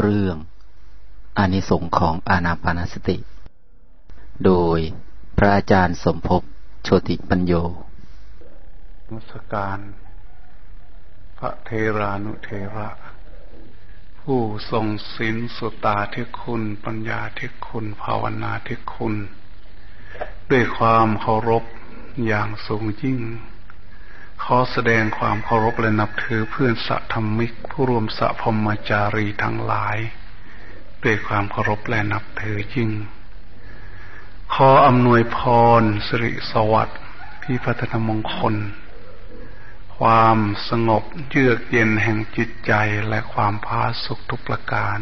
เรื่องอานิสงส์ของอานาปานสติ โดยพระอาจารย์สมภพโชติปัญโยมุสการ พระเทรานุเทระ ผู้ทรงศีลสุตาทิคุณ ปัญญาทิคุณ ภาวนาทิคุณ ด้วยความเคารพอย่างสูงยิ่ง ขอแสดงความเคารพและนับถือเพื่อนสัธรรมิกผู้รวมสัพมจารีทั้งหลาย ด้วยความเคารพและนับถือยิ่ง ขออำนวยพรสิริสวัสดิ์พิพัฒนมงคล ความสงบเยือกเย็นแห่งจิตใจและความพาสุขทุกประการ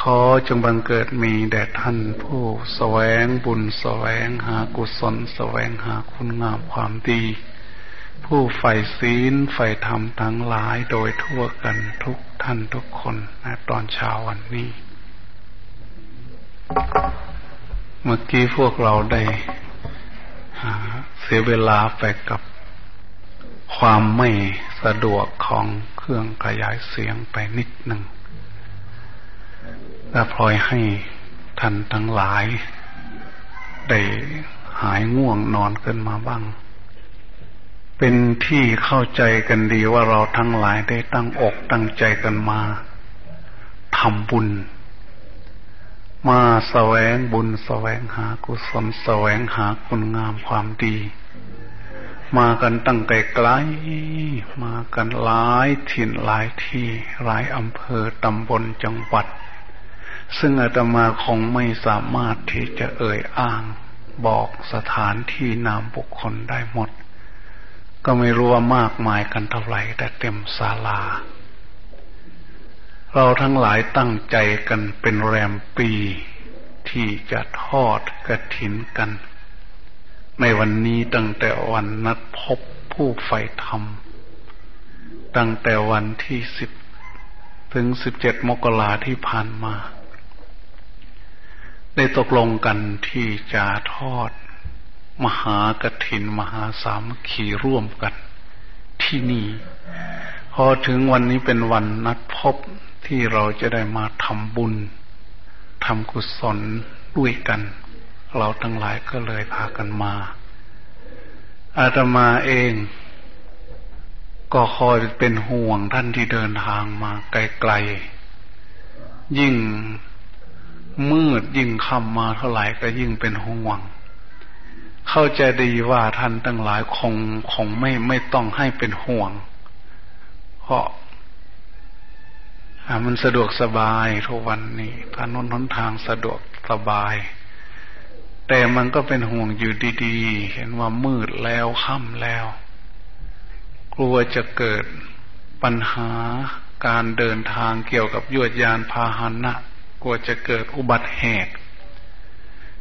ขอจงบังเกิดมีแด่ท่านผู้สแสวงบุญสแสวงหากุศลสแสวงหาคุณงามความดี ผู้ใฝ่ศีลใฝ่ธรรมทั้งหลายโดยทั่วกันทุกท่านทุกคนนะตอนเช้าวันนี้ เมื่อกี้พวกเราได้เสียเวลาไปกับความไม่สะดวกของเครื่องขยายเสียงไปนิดหนึ่งและพลอยให้ท่านทั้งหลาย ได้หายง่วงนอนขึ้นมาบ้าง เป็นที่เข้าใจกันดีว่าเราทั้งหลายได้ตั้งอกตั้งใจกันมาทำบุญ มาแสวงบุญแสวงหากุศลแสวงหาคุณงามความดี มากันตั้งไกลไกลมากันหลายถิ่นหลายที่หลายอำเภอตำบลจังหวัด ซึ่งอาตมาคงไม่สามารถที่จะเอ่ยอ้าง บอกสถานที่นามบุคคลได้หมด ก็ไม่รู้ว่ามากมายกันเท่าไหร่ แต่เต็มศาลา เราทั้งหลายตั้งใจกันเป็นแรมปีที่จะทอดกระถินกัน ในวันนี้ตั้งแต่วันนัดพบผู้ใฝ่ธรรม ตั้งแต่วันที่สิบถึงสิบเจ็ดมกราที่ผ่านมา ได้ตกลงกันที่จะทอด มหากถินมหาสามัคคีร่วมกัน ที่นี่ พอถึงวันนี้เป็นวันนัดพบที่เราจะได้มาทำบุญทำกุศลด้วยกัน เราทั้งหลายก็เลยพากันมา อาตมาเอง ก็คอยเป็นห่วงท่านที่เดินทางมาไกลๆ ยิ่งมืดยิ่งค่ำมาเท่าไหร่ก็ยิ่งเป็นห่วง เข้าใจดีว่าท่านทั้งหลายคงคงไม่ไม่ต้องให้เป็นห่วง เพราะมันสะดวกสบายทุกวันนี้ถนนหนทางสะดวกสบาย แต่มันก็เป็นห่วงอยู่ดีๆ เห็นว่ามืดแล้วค่ำแล้ว กลัวจะเกิดปัญหาการเดินทางเกี่ยวกับยวดยานพาหนะกลัวจะเกิดอุบัติเหตุ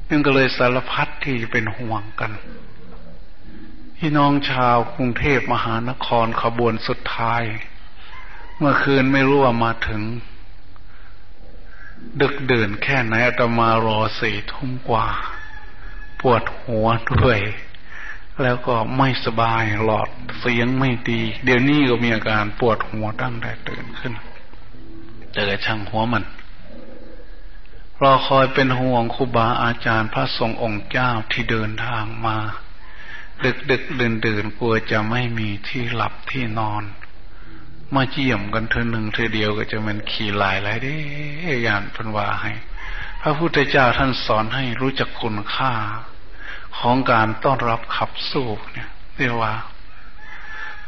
นั่นก็เลยสารพัดที่จะเป็นห่วงกัน พี่น้องชาวกรุงเทพมหานครขบวนสุดท้าย เมื่อคืนไม่รู้ว่ามาถึง ดึกเดินแค่ไหนอาตมารอสี่ทุ่มกว่า ปวดหัวด้วย แล้วก็ไม่สบายหลอดเสียงไม่ดี เดี๋ยวนี้ก็มีอาการปวดหัวตั้งแต่ตื่นขึ้น แต่ช่างหัวมัน รอคอยเป็นห่วงครูบาอาจารย์พระสงฆ์องค์เจ้าที่เดินทางมา ดึกดึกเดินเดินกลัวจะไม่มีที่หลับที่นอน มาเยี่ยมกันเธอหนึ่งเธอเดียวก็จะเป็นขี่ลายไรเด้ยานพันวาให้ พระพุทธเจ้าท่านสอนให้รู้จักคุณค่า ของการต้อนรับขับสู้เนี่ยเรียกว่า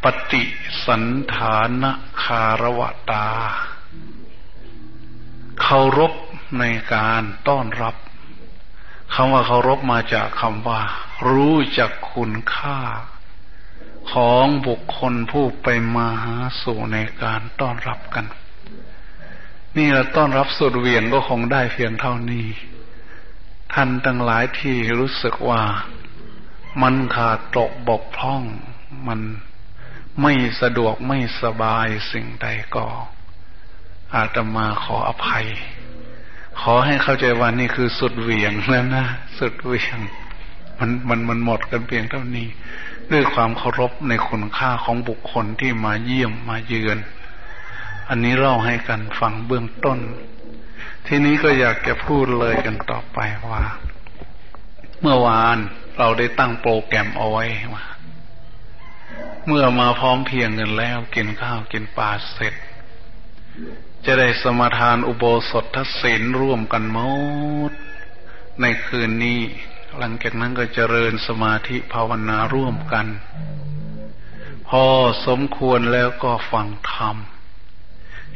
ปฏิสันฐานคารวตาเคารพ ในการต้อนรับคำว่าเคารพมาจากคำว่า รู้จักคุณค่า ของบุคคลผู้ไปมาหาสู่ในการต้อนรับกัน นี่เราต้อนรับสุดเวียนก็คงได้เพียงเท่านี้ ท่านทั้งหลายที่รู้สึกว่า มันขาดตกบกพร่อง มันไม่สะดวกไม่สบายสิ่งใดก็อาตมาขออภัย ขอให้เข้าใจว่านี่คือสุดเหวี่ยงแล้วนะ สุดเหวี่ยง มันมันมันหมดกันเพียงเท่านี้ ด้วยความเคารพในคุณค่าของบุคคลที่มาเยี่ยมมาเยือน อันนี้เล่าให้กันฟังเบื้องต้น ทีนี้ก็อยากจะพูดเลยกันต่อไปว่า เมื่อวานเราได้ตั้งโปรแกรมเอาไว้ว่าเมื่อมาพร้อมเพียงกันแล้ว กินข้าวกินปลาเสร็จ จะได้สมทานอุโบสถทศีลร่วมกันหมด ในคืนนี้ หลังจากนั้นก็เจริญสมาธิภาวนาร่วมกัน พอสมควรแล้วก็ฟังธรรม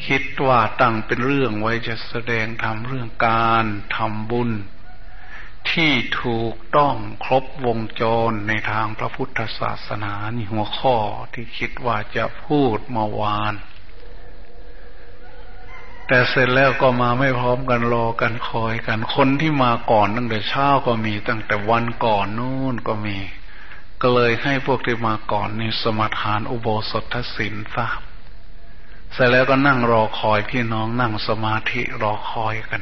คิดว่าตั้งเป็นเรื่องไว้จะแสดงทำเรื่องการทำบุญ ที่ถูกต้องครบวงจรในทางพระพุทธศาสนานี่หัวข้อที่คิดว่าจะพูดเมื่อวาน แต่เสร็จแล้วก็มาไม่พร้อมกันรอกันคอยกัน คนที่มาก่อนตั้งแต่เช้าก็มีตั้งแต่วันก่อนนู่นก็มี ก็เลยให้พวกที่มาก่อนนี่สมาทานอุโบสถศีลทราบเสร็จแล้วก็นั่งรอคอยพี่น้องนั่งสมาธิรอคอยกัน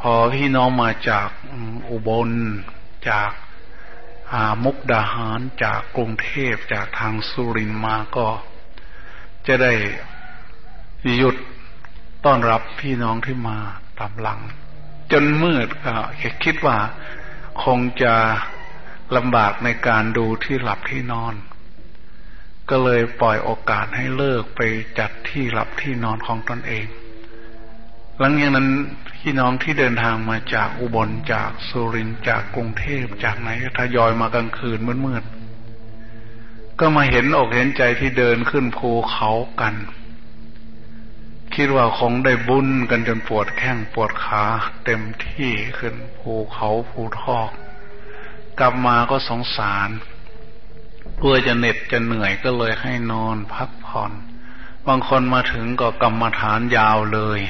พอพี่น้องมาจากอุบลจากามุกดาหารจากกรุงเทพจากทางสุรินมาก็ จะได้หยุด ต้อนรับพี่น้องที่มาตามหลัง จนมืดก็คิดว่าคงจะลำบากในการดูที่หลับที่นอน ก็เลยปล่อยโอกาสให้เลิกไปจัดที่หลับที่นอนของตนเอง หลังจากนั้นพี่น้องที่เดินทางมาจากอุบลจากสุรินทร์จากกรุงเทพจากไหนทยอยมากลางคืนมืดๆก็มาเห็นอกเห็นใจที่เดินขึ้นภูเขากัน คิดว่าคงได้บุญกันจนปวดแข้งปวดขาเต็มที่ขึ้นภูเขาภูทอก กลับมาก็สงสารกลัวจะเหน็ดจะเหนื่อยก็เลยให้นอนพักผ่อน บางคนมาถึงก็กรรมฐานยาวเลย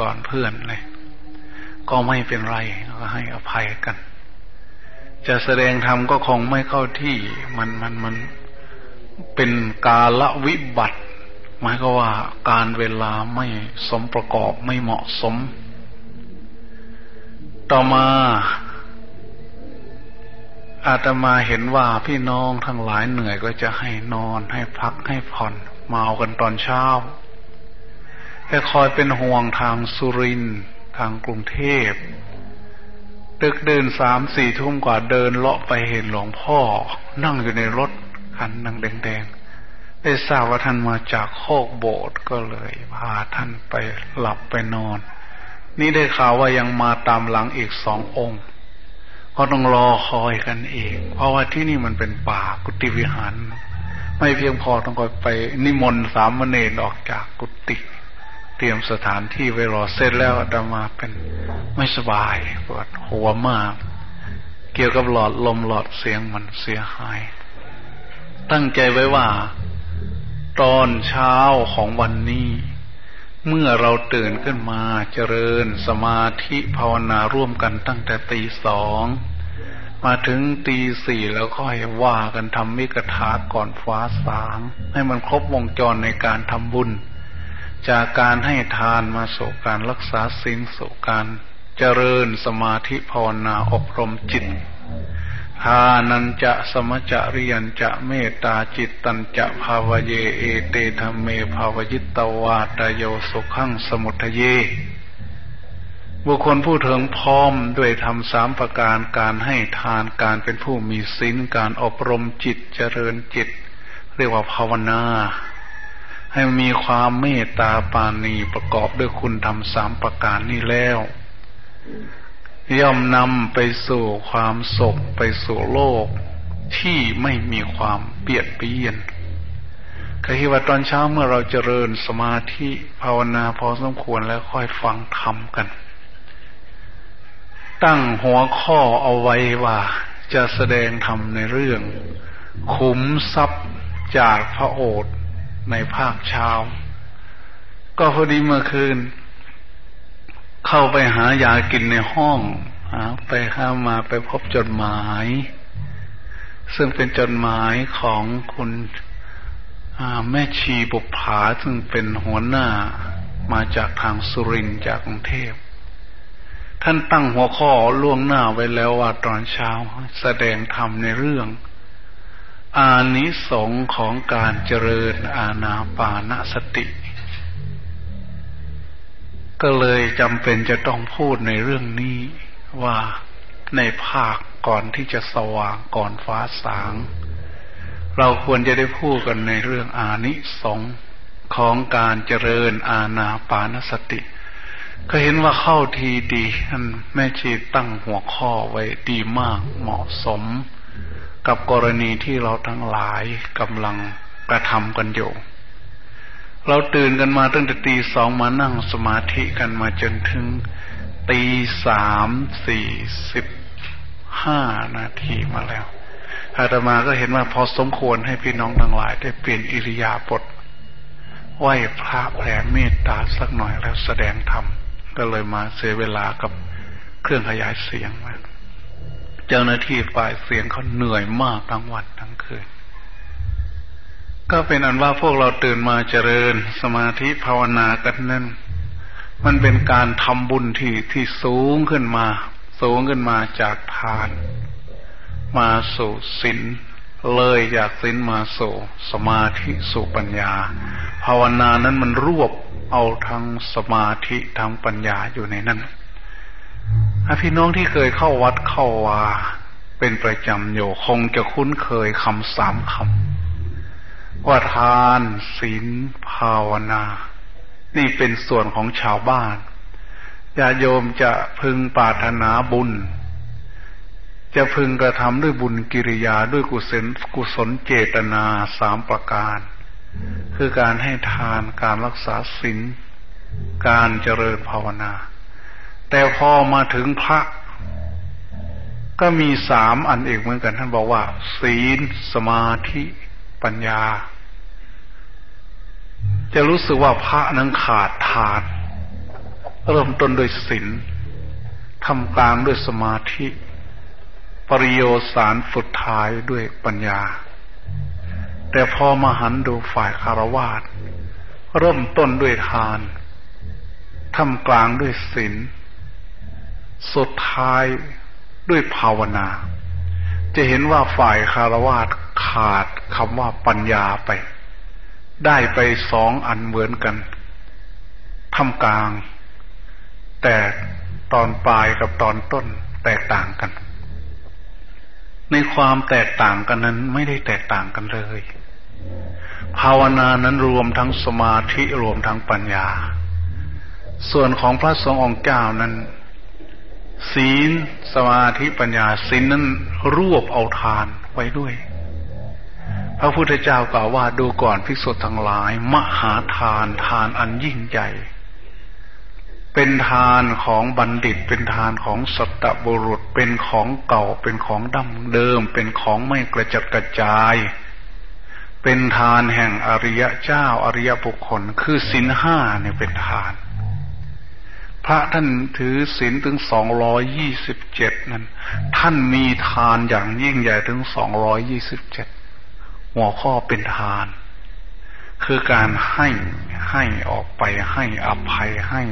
ก่อนเพื่อนเลย ก็ไม่เป็นไรก็ให้อภัยกัน จะแสดงธรรมก็คงไม่เข้าที่มันมันมันเป็นกาละวิบัติ หมายก็ว่าการเวลาไม่สมประกอบไม่เหมาะสม ต่อมาอาตมาเห็นว่าพี่น้องทั้งหลายเหนื่อยก็จะให้นอนให้พักให้ผ่อนมาเอากันตอนเช้า แต่คอยเป็นห่วงทางสุรินทางกรุงเทพตึกเดินสามสี่ทุ่มกว่าเดินเลาะไปเห็นหลวงพ่อ นั่งอยู่ในรถคันนั่งแดงๆ ได้ทราบว่าท่านมาจากโคกโบสถ์ก็เลย พาท่านไปหลับไปนอน นี่ได้ข่าวว่ายังมาตามหลังอีกสององค์ ก็ต้องรอคอยกันเอง เพราะว่าที่นี่มันเป็นป่ากุฏิวิหาร ไม่เพียงพอต้องไปนิมนต์สามเณรออกจากกุฏิเตรียมสถานที่ไว้รอเสร็จแล้วอาตมาเป็นไม่สบายปวดหัวมาก เกี่ยวกับหลอดลมหลอดเสียงมันเสียหาย ตั้งใจไว้ว่า ตอนเช้าของวันนี้ เมื่อเราตื่นขึ้นมาเจริญสมาธิภาวนาร่วมกันตั้งแต่ตีสองมาถึงตีสี่แล้วค่อยว่ากันทำมิกถาก่อนฟ้าสาง ให้มันครบวงจรในการทำบุญ จากการให้ทานมาสู่การรักษาสิ่งสู่การเจริญสมาธิภาวนาอบรมจิต ทานันจะสมจะริยันจะเมตตาจิตตันจะภาวเยเอเตธรรมเมภาวยิตตวาตโยสุขังสมุทเย บุคคลผู้ถึงพร้อมด้วยทำสามประการการให้ทานการเป็นผู้มีศีลการอบรมจิตเจริญจิต เรียกว่าภาวนา ให้มีความเมตตาปานีประกอบด้วยคุณธรรมสามประการนี้แล้ว ย่อมนำไปสู่ความสุขไปสู่โลกที่ไม่มีความเปียดเปียนก็คิดว่าตอนเช้าเมื่อเราเจริญสมาธิภาวนาพอสมควรแล้วค่อยฟังธรรมกัน ตั้งหัวข้อเอาไว้ว่าจะแสดงธรรมในเรื่อง ขุมทรัพย์จากพระโอษฐ์ในภาคเช้า ก็พอดีเมื่อคืน เข้าไปหายากินในห้องหาไปห้ามาไปพบจดหมาย ซึ่งเป็นจดหมายของคุณแม่ชีบุปผาซึ่งเป็นหัวหน้ามาจากทางสุรินจากกรุงเทพ ท่านตั้งหัวข้อล่วงหน้าไว้แล้วว่าตอนเช้าแสดงธรรมในเรื่อง อานิสงของการเจริญอาณาปานสติ ก็เลยจำเป็นจะต้องพูดในเรื่องนี้ว่าในภาคก่อนที่จะสว่างก่อนฟ้าสาง เราควรจะได้พูดกันในเรื่องอานิสงของการเจริญอาณาปานสติ ก็เห็นว่าเข้าทีดีท่านแม่ชีตั้งหัวข้อไว้ดีมากเหมาะสม กับกรณีที่เราทั้งหลายกำลังกระทำกันอยู่ เราตื่นกันมาตั้งแต่ตีสองมานั่งสมาธิกันมาจนถึงตีสามสี่สิบห้านาทีมาแล้ว อาตมาก็เห็นว่าพอสมควรให้พี่น้องทั้งหลาย ได้เปลี่ยนอิริยาบถไหว้พระแผ่เมตตาสักหน่อยแล้วแสดงธรรม ก็เลยมาเสียเวลากับเครื่องขยายเสียงมาเจ้าหน้าที่ฝ่ายเสียงเขาเหนื่อยมากทั้งวันทั้งคืน ก็เป็นอันว่าพวกเราตื่นมาเจริญ สมาธิภาวนากันนั่น มันเป็นการทำบุญที่ที่สูงขึ้นมา สูงขึ้นมาจากทาน มาสู่ศีลเลยจากศีลมาสู่สมาธิสู่ปัญญา ภาวนานั้นมันรวบเอาทั้งสมาธิทั้งปัญญาอยู่ในนั้นพี่น้องที่เคยเข้าวัดเข้าวาเป็นประจำอยู่คงจะคุ้นเคยคำสามคำ ว่าทานศีลภาวนา นี่เป็นส่วนของชาวบ้านญาโยมจะพึงปรารถนาบุญ จะพึงกระทำด้วยบุญกิริยาด้วยกุศลกุศลเจตนาสามประการ คือการให้ทานการรักษาศีลการเจริญภาวนา แต่พอมาถึงพระ ก็มีสามอันเอกเหมือนกัน ท่านบอกว่า ศีลสมาธิปัญญา จะรู้สึกว่าพระนั้นขาดทาน เริ่มต้นด้วยศีลทำกลางด้วยสมาธิ ปริโยสารสุดท้ายด้วยปัญญา แต่พอมาหันดูฝ่ายคารวาสเริ่มต้นด้วยทานทำกลางด้วยศีลสุดท้ายด้วยภาวนา จะเห็นว่าฝ่ายคารวาสขาดคำว่าปัญญาไป ได้ไปสองอันเหมือนกันทำกลาง แต่ตอนปลายกับตอนต้นแตกต่างกัน ในความแตกต่างกันนั้นไม่ได้แตกต่างกันเลย ภาวนานั้นรวมทั้งสมาธิรวมทั้งปัญญา ส่วนของพระสงฆ์องค์เจ้านั้น ศีลสมาธิปัญญาศีลนั้นรวบเอาทานไว้ด้วย พระพุทธเจ้ากล่าวว่าดูก่อนภิกษุทั้งหลาย มหาทานทานอันยิ่งใหญ่ เป็นทานของบัณฑิต เป็นทานของสัตบุรุษ เป็นของเก่า เป็นของดั้งเดิม เป็นของไม่กระจัดกระจาย เป็นทานแห่งอริยะเจ้าอริยบุคคล คือสินห้าเนี่ยเป็นทาน พระท่านถือศีลถึงสองร้อยยี่สิบเจ็ดนั้น ท่านมีทานอย่างยิ่งใหญ่ถึงสองร้อยยี่สิบเจ็ด หัวข้อเป็นทาน คือการให้ให้ออกไปให้อภัยให้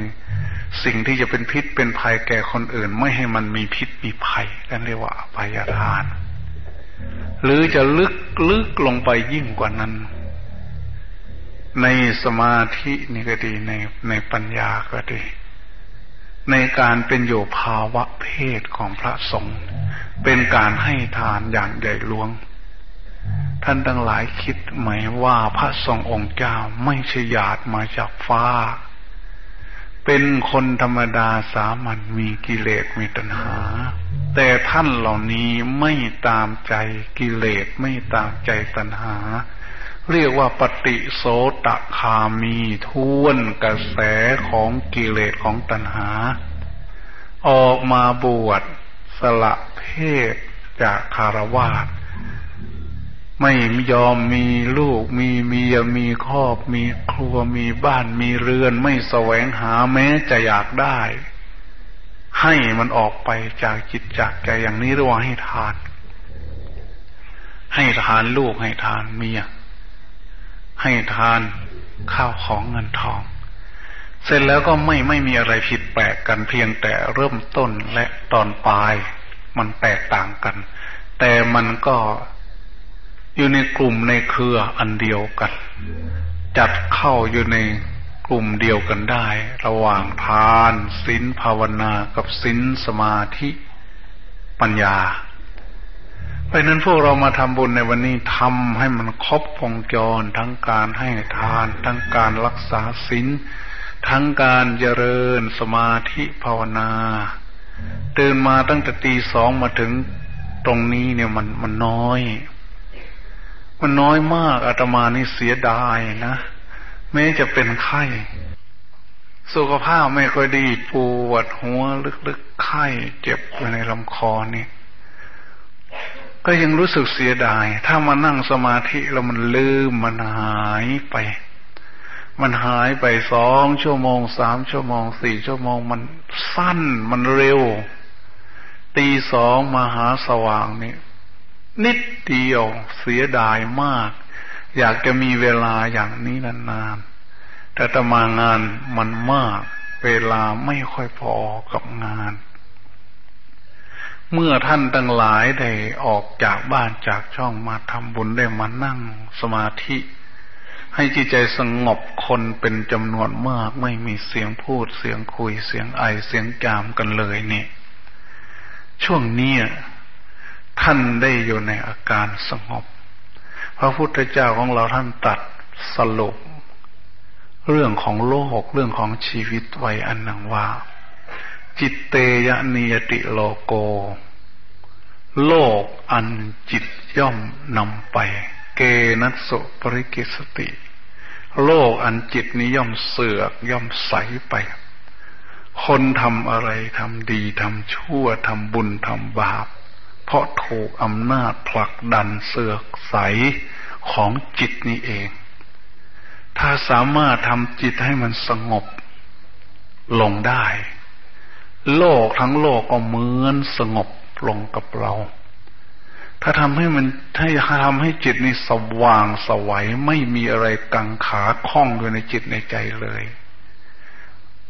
สิ่งที่จะเป็นพิษเป็นภัยแก่คนอื่น ไม่ให้มันมีพิษมีภัยนั่นเรียกว่าอภัยทาน หรือจะลึกลึกลงไปยิ่งกว่านั้น ในสมาธินี่ก็ดีในในปัญญาก็ดี ในการเป็นอยู่ภาวะเพศของพระสงฆ์เป็นการให้ทานอย่างใหญ่หลวง ท่านทั้งหลายคิดไหมว่าพระทรงองค์เจ้าไม่ใช่หยาดมาจากฟ้า เป็นคนธรรมดาสามัญมีกิเลสมีตัณหา แต่ท่านเหล่านี้ไม่ตามใจกิเลสไม่ตามใจตัณหา เรียกว่าปฏิโสตคามีทวนกระแสของกิเลสของตัณหา ออกมาบวชสละเพศจากคารวาส ไม่ยอมมีลูกมีเมียมีครอบมีครัวมีบ้านมีเรือน ไม่แสวงหาแม้จะอยากได้ ให้มันออกไปจากจิตจากใจอย่างนี้เรียกว่าให้ทาน ให้ทานลูกให้ทานเมียให้ทานข้าวของเงินทอง เสร็จแล้วก็ไม่ไม่มีอะไรผิดแปลกกันเพียงแต่เริ่มต้นและตอนปลาย มันแตกต่างกัน แต่มันก็ อยู่ในกลุ่มในเครืออันเดียวกัน จัดเข้าอยู่ในกลุ่มเดียวกันได้ ระหว่างทานศีลภาวนากับศีลสมาธิปัญญา เพราะนั้นพวกเรามาทำบุญในวันนี้ทำให้มันครบวงจรทั้งการให้ทาน ทั้งการรักษาศีลทั้งการเจริญสมาธิภาวนาตื่นมาตั้งแต่ตีสองมาถึงตรงนี้เนี่ยมันมันน้อย มันน้อยมากอาตมานี่เสียดายนะแม้จะเป็นไข้ สุขภาพไม่ค่อยดีปวดหัวลึกๆไข้ เจ็บอยู่ในลำคอนี่ก็ยังรู้สึกเสียดาย ถ้ามานั่งสมาธิแล้วมันลืมมันหายไป มันหายไปสองชั่วโมงสามชั่วโมงสี่ชั่วโมงมันสั้นมันเร็ว ตีสองมาหาสว่างนี่ นิดเดียวเสียดายมาก อยากจะมีเวลาอย่างนี้นานๆแต่ตมางานมันมาก เวลาไม่ค่อยพอกับงาน เมื่อท่านตั้งหลายได้ออกจากบ้านจากช่องมาทำบุญได้มานั่งสมาธิ ให้จิตใจสงบคนเป็นจำนวนมาก ไม่มีเสียงพูดเสียงคุยเสียงไอเสียงจามกันเลยนี่ช่วงนี้ ท่านได้อยู่ในอาการสงบ พระพุทธเจ้าของเราท่านตัดสรุป เรื่องของโลกเรื่องของชีวิตไว้อันหนึ่งว่า จิตเตยนิยติโลโก โลกอันจิตย่อมนำไป เกนัสสุปริกิสติ โลกอันจิตนี้ย่อมเสือกย่อมใสไป คนทำอะไรทำดีทำชั่วทำบุญทำบาป เพราะถูกอำนาจผลักดันเสือกใสของจิตนี้เอง ถ้าสามารถทำจิตให้มันสงบลงได้ โลกทั้งโลกก็เหมือนสงบลงกับเรา ถ้าทำให้มันให้ทำให้จิตนี้สว่างสวัยไม่มีอะไรกังขาข้องอยู่ในจิตในใจเลย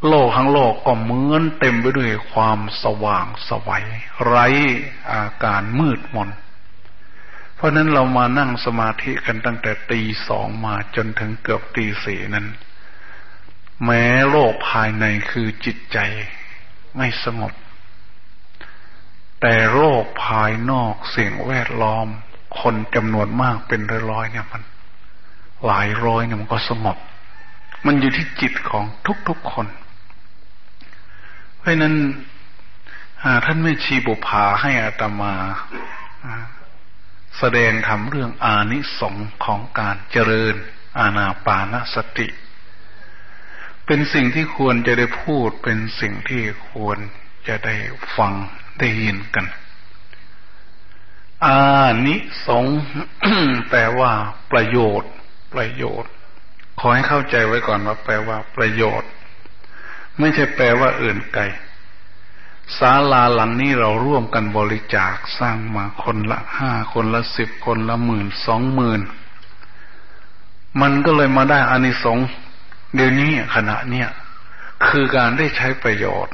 โลกทั้งโลกก็เหมือนเต็มไปด้วยความสว่างสวัย ไร้อาการมืดมน เพราะนั้นเรามานั่งสมาธิกันตั้งแต่ตีสองมาจนถึงเกือบตีสี่นั้น แม้โลกภายในคือจิตใจไม่สงบ แต่โลกภายนอกเสียงแวดล้อม คนจำนวนมากเป็นร้อยๆเนี่ยมัน หลายร้อยเนี่ยมันก็สงบ มันอยู่ที่จิตของทุกๆคน เพราะนั้นท่านไม่ชีบุภาให้อาตมาแสดงทำเรื่องอานิสงของการเจริญอาณาปานสติ เป็นสิ่งที่ควรจะได้พูดเป็นสิ่งที่ควรจะได้ฟังได้ยินกัน อานิสงแปลว่าประโยชน์ ประโยชน์ ขอให้เข้าใจไว้ก่อนว่าแปลว่าประโยชน์ ไม่ใช่แปลว่าอื่นไกลศาลาหลังนี้เราร่วมกันบริจาคสร้างมาคนละห้าคนละสิบคนละหมื่นสองหมื่นมันก็เลยมาได้อานิสงส์เดี๋ยวนี้ขณะเนี้ยคือการได้ใช้ประโยชน์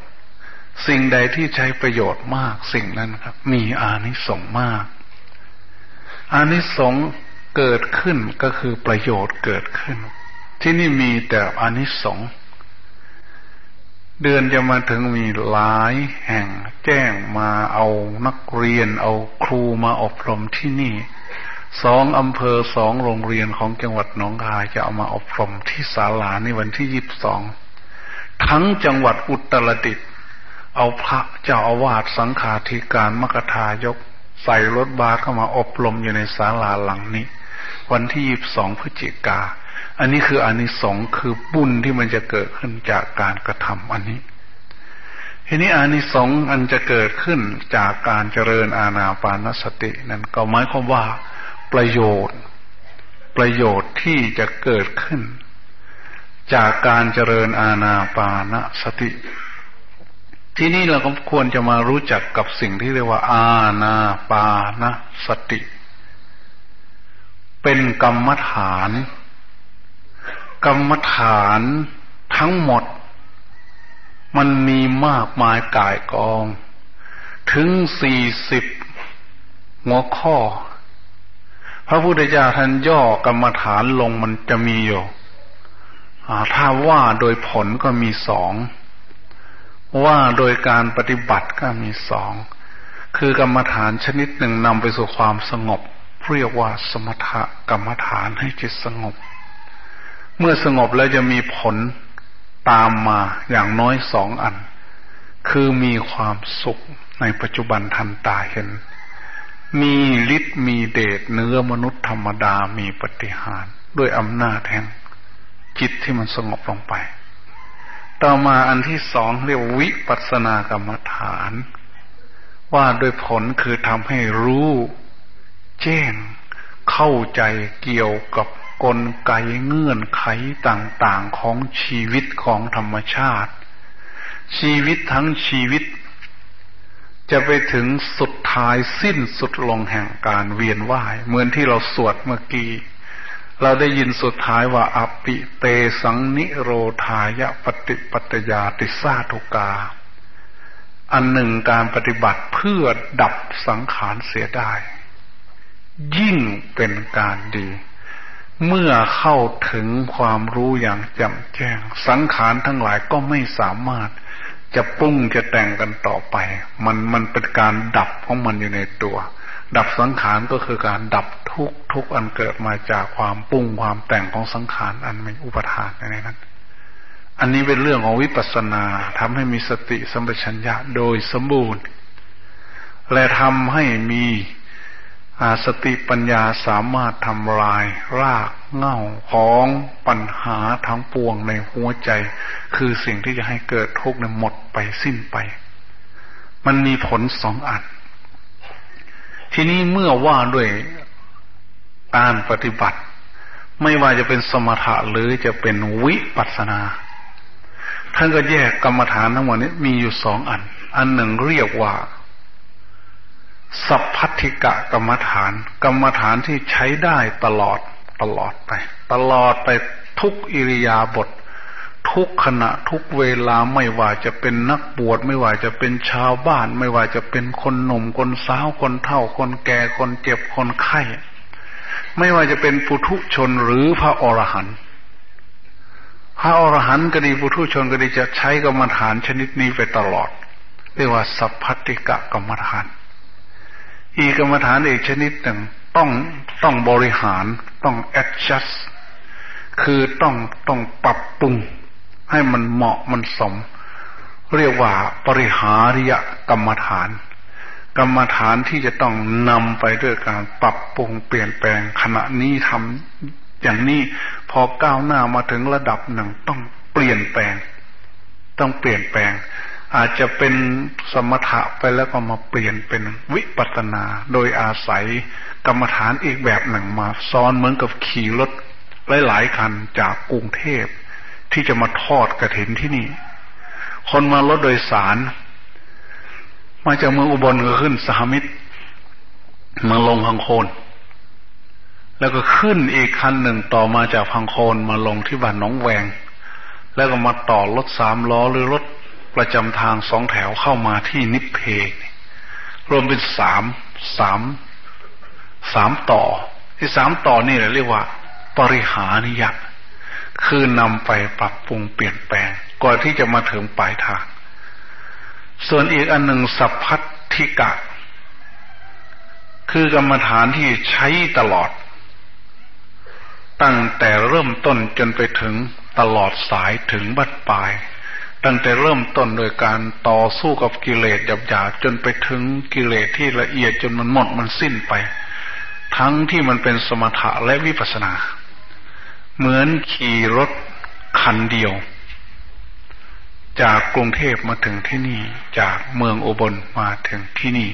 สิ่งใดที่ใช้ประโยชน์มากสิ่งนั้นครับ มีอานิสงส์มาก อานิสงส์เกิดขึ้นก็คือประโยชน์เกิดขึ้น ที่นี่มีแต่อานิสงส์ เดือนจะมาถึงมีหลายแห่งแจ้งมาเอานักเรียนเอาครูมาอบรมที่นี่สองอำเภอสองโรงเรียนของจังหวัดหนองคายจะเอามาอบรมที่ศาลาในวันที่ยี่สิบสองทั้งจังหวัดอุตรดิตถ์เอาพระเจ้าอาวาสสังฆาธิการมกทายก ใส่รถบาเข้ามาอบรมอยู่ในศาลาหลังนี้ วันที่ยี่บสองพฤศจิกา อันนี้คืออานิสงส์คือบุญที่มันจะเกิดขึ้นจากการกระทำอันนี้ ทีนี้อานิสงส์อันจะเกิดขึ้นจากการเจริญอาณาปานสติ นั้นก็หมายความว่าประโยชน์ ประโยชน์ที่จะเกิดขึ้น จากการเจริญอาณาปานสติ ที่นี่เราก็ควรจะมารู้จักกับสิ่งที่เรียกว่า อาณาปานสติ เป็นกรรมฐาน กรรมฐานทั้งหมด มันมีมากมายกายกอง ถึงสี่สิบหัวข้อ พระพุทธเจ้าท่านย่อกรรมฐานลงมันจะมีอยู่ถ้าว่าโดยผลก็มีสองว่าโดยการปฏิบัติก็มีสอง คือกรรมฐานชนิดหนึ่งนำไปสู่ความสงบ เรียกว่าสมถกรรมฐานให้จิตสงบ เมื่อสงบแล้วจะมีผลตามมาอย่างน้อยสองอัน คือมีความสุขในปัจจุบันทันตาเห็น มีฤทธิ์มีเดชเนื้อมนุษย์ธรรมดามีปฏิหาร ด้วยอำนาจแห่งจิตที่มันสงบลงไป ต่อมาอันที่สองเรียกวิปัสสนากรรมฐาน ว่าโดยผลคือทำให้รู้ แจ้งเข้าใจเกี่ยวกับ กลไกเงื่อนไขต่างๆของชีวิตของธรรมชาติ ชีวิตทั้งชีวิต จะไปถึงสุดท้ายสิ้นสุดลงแห่งการเวียนว่าย เหมือนที่เราสวดเมื่อกี้ เราได้ยินสุดท้ายว่าอปิเตสังนิโรธายะปฏิปัตยาติสาทุกา อันหนึ่งการปฏิบัติเพื่อดับสังขารเสียได้ ยิ่งเป็นการดี เมื่อเข้าถึงความรู้อย่างแจ่มแจ้ง สังขารทั้งหลายก็ไม่สามารถจะปรุงจะแต่งกันต่อไป มันมันเป็นการดับของมันอยู่ในตัว ดับสังขารก็คือการดับทุกทุกอันเกิดมาจากความปุ้งความแต่งของสังขารอันมีอุปทานในนั้น อันนี้เป็นเรื่องของวิปัสสนาทำให้มีสติสัมปชัญญะโดยสมบูรณ์ และทำให้มี สติปัญญาสามารถทำลายรากเง่าของปัญหาทั้งปวงในหัวใจ คือสิ่งที่จะให้เกิดทุกข์นั้นหมดไปสิ้นไป มันมีผลสองอัน ทีนี้เมื่อว่าด้วยการปฏิบัติ ไม่ว่าจะเป็นสมถะหรือจะเป็นวิปัสนา ท่านก็แยกกรรมฐานทั้งหมดนี้มีอยู่สองอัน อันหนึ่งเรียกว่า สัพพัทธิกะกรรมฐาน กรรมฐานที่ใช้ได้ตลอดตลอดไป ตลอดไปทุกอิริยาบถทุกขณะทุกเวลาไม่ว่าจะเป็นนักบวชไม่ว่าจะเป็นชาวบ้าน ไม่ว่าจะเป็นคนหนุ่มคนสาวคนเฒ่าคนแก่คนเจ็บคนไข้ไม่ว่าจะเป็นปุถุชนหรือพระอรหันต์พระอรหันต์ก็ดีปุถุชนก็ดีจะใช้กรรมฐานชนิดนี้ไปตลอด เรียกว่าสัพพัติกะกรรมฐาน อีกกรรมฐานอีกชนิดหนึ่งต้องต้องบริหารต้อง adjust คือต้องต้องปรับปรุง ให้มันเหมาะมันสม เรียกว่าปริหาริยกรรมฐาน กรรมฐานที่จะต้องนำไปด้วยการปรับปรุงเปลี่ยนแปลงขณะนี้ทำอย่างนี้พอก้าวหน้ามาถึงระดับหนึ่งต้องเปลี่ยนแปลง ต้องเปลี่ยนแปลง อาจจะเป็นสมถะไปแล้วก็มาเปลี่ยนเป็นวิปัสนา โดยอาศัยกรรมฐานอีกแบบหนึ่งมา ซ้อนเหมือนกับขี่รถหลายๆคันจากกรุงเทพ ที่จะมาทอดกระถินที่นี่ คนมารถโดยสาร มาจากเมืองอุบลก็ขึ้นสามิตรมาลงพังโคน แล้วก็ขึ้นอีกคันหนึ่งต่อมาจากพังโคนมาลงที่บ้านน้องแวง แล้วก็มาต่อรถสามล้อหรือรถ ประจำทางสองแถวเข้ามาที่นิพเพกรวมเป็นสามสามสามต่อ ที่สามต่อนี่เรียกว่า ปริหานิยะคือนำไปปรับปรุงเปลี่ยนแปลง ก่อนที่จะมาถึงปลายทาง ส่วนอีกอันหนึ่งสัพพัทธิกะ คือกรรมฐานที่ใช้ตลอด ตั้งแต่เริ่มต้นจนไปถึงตลอดสายถึงบัดปลาย ตั้งแต่เริ่มต้นโดยการต่อสู้กับกิเลสหยาบๆจนไปถึงกิเลสที่ละเอียดจนมันหมดมันสิ้นไป ทั้งที่มันเป็นสมถะและวิปัสนา เหมือนขี่รถคันเดียว จากกรุงเทพมาถึงที่นี่ จากเมืองอุบลมาถึงที่นี่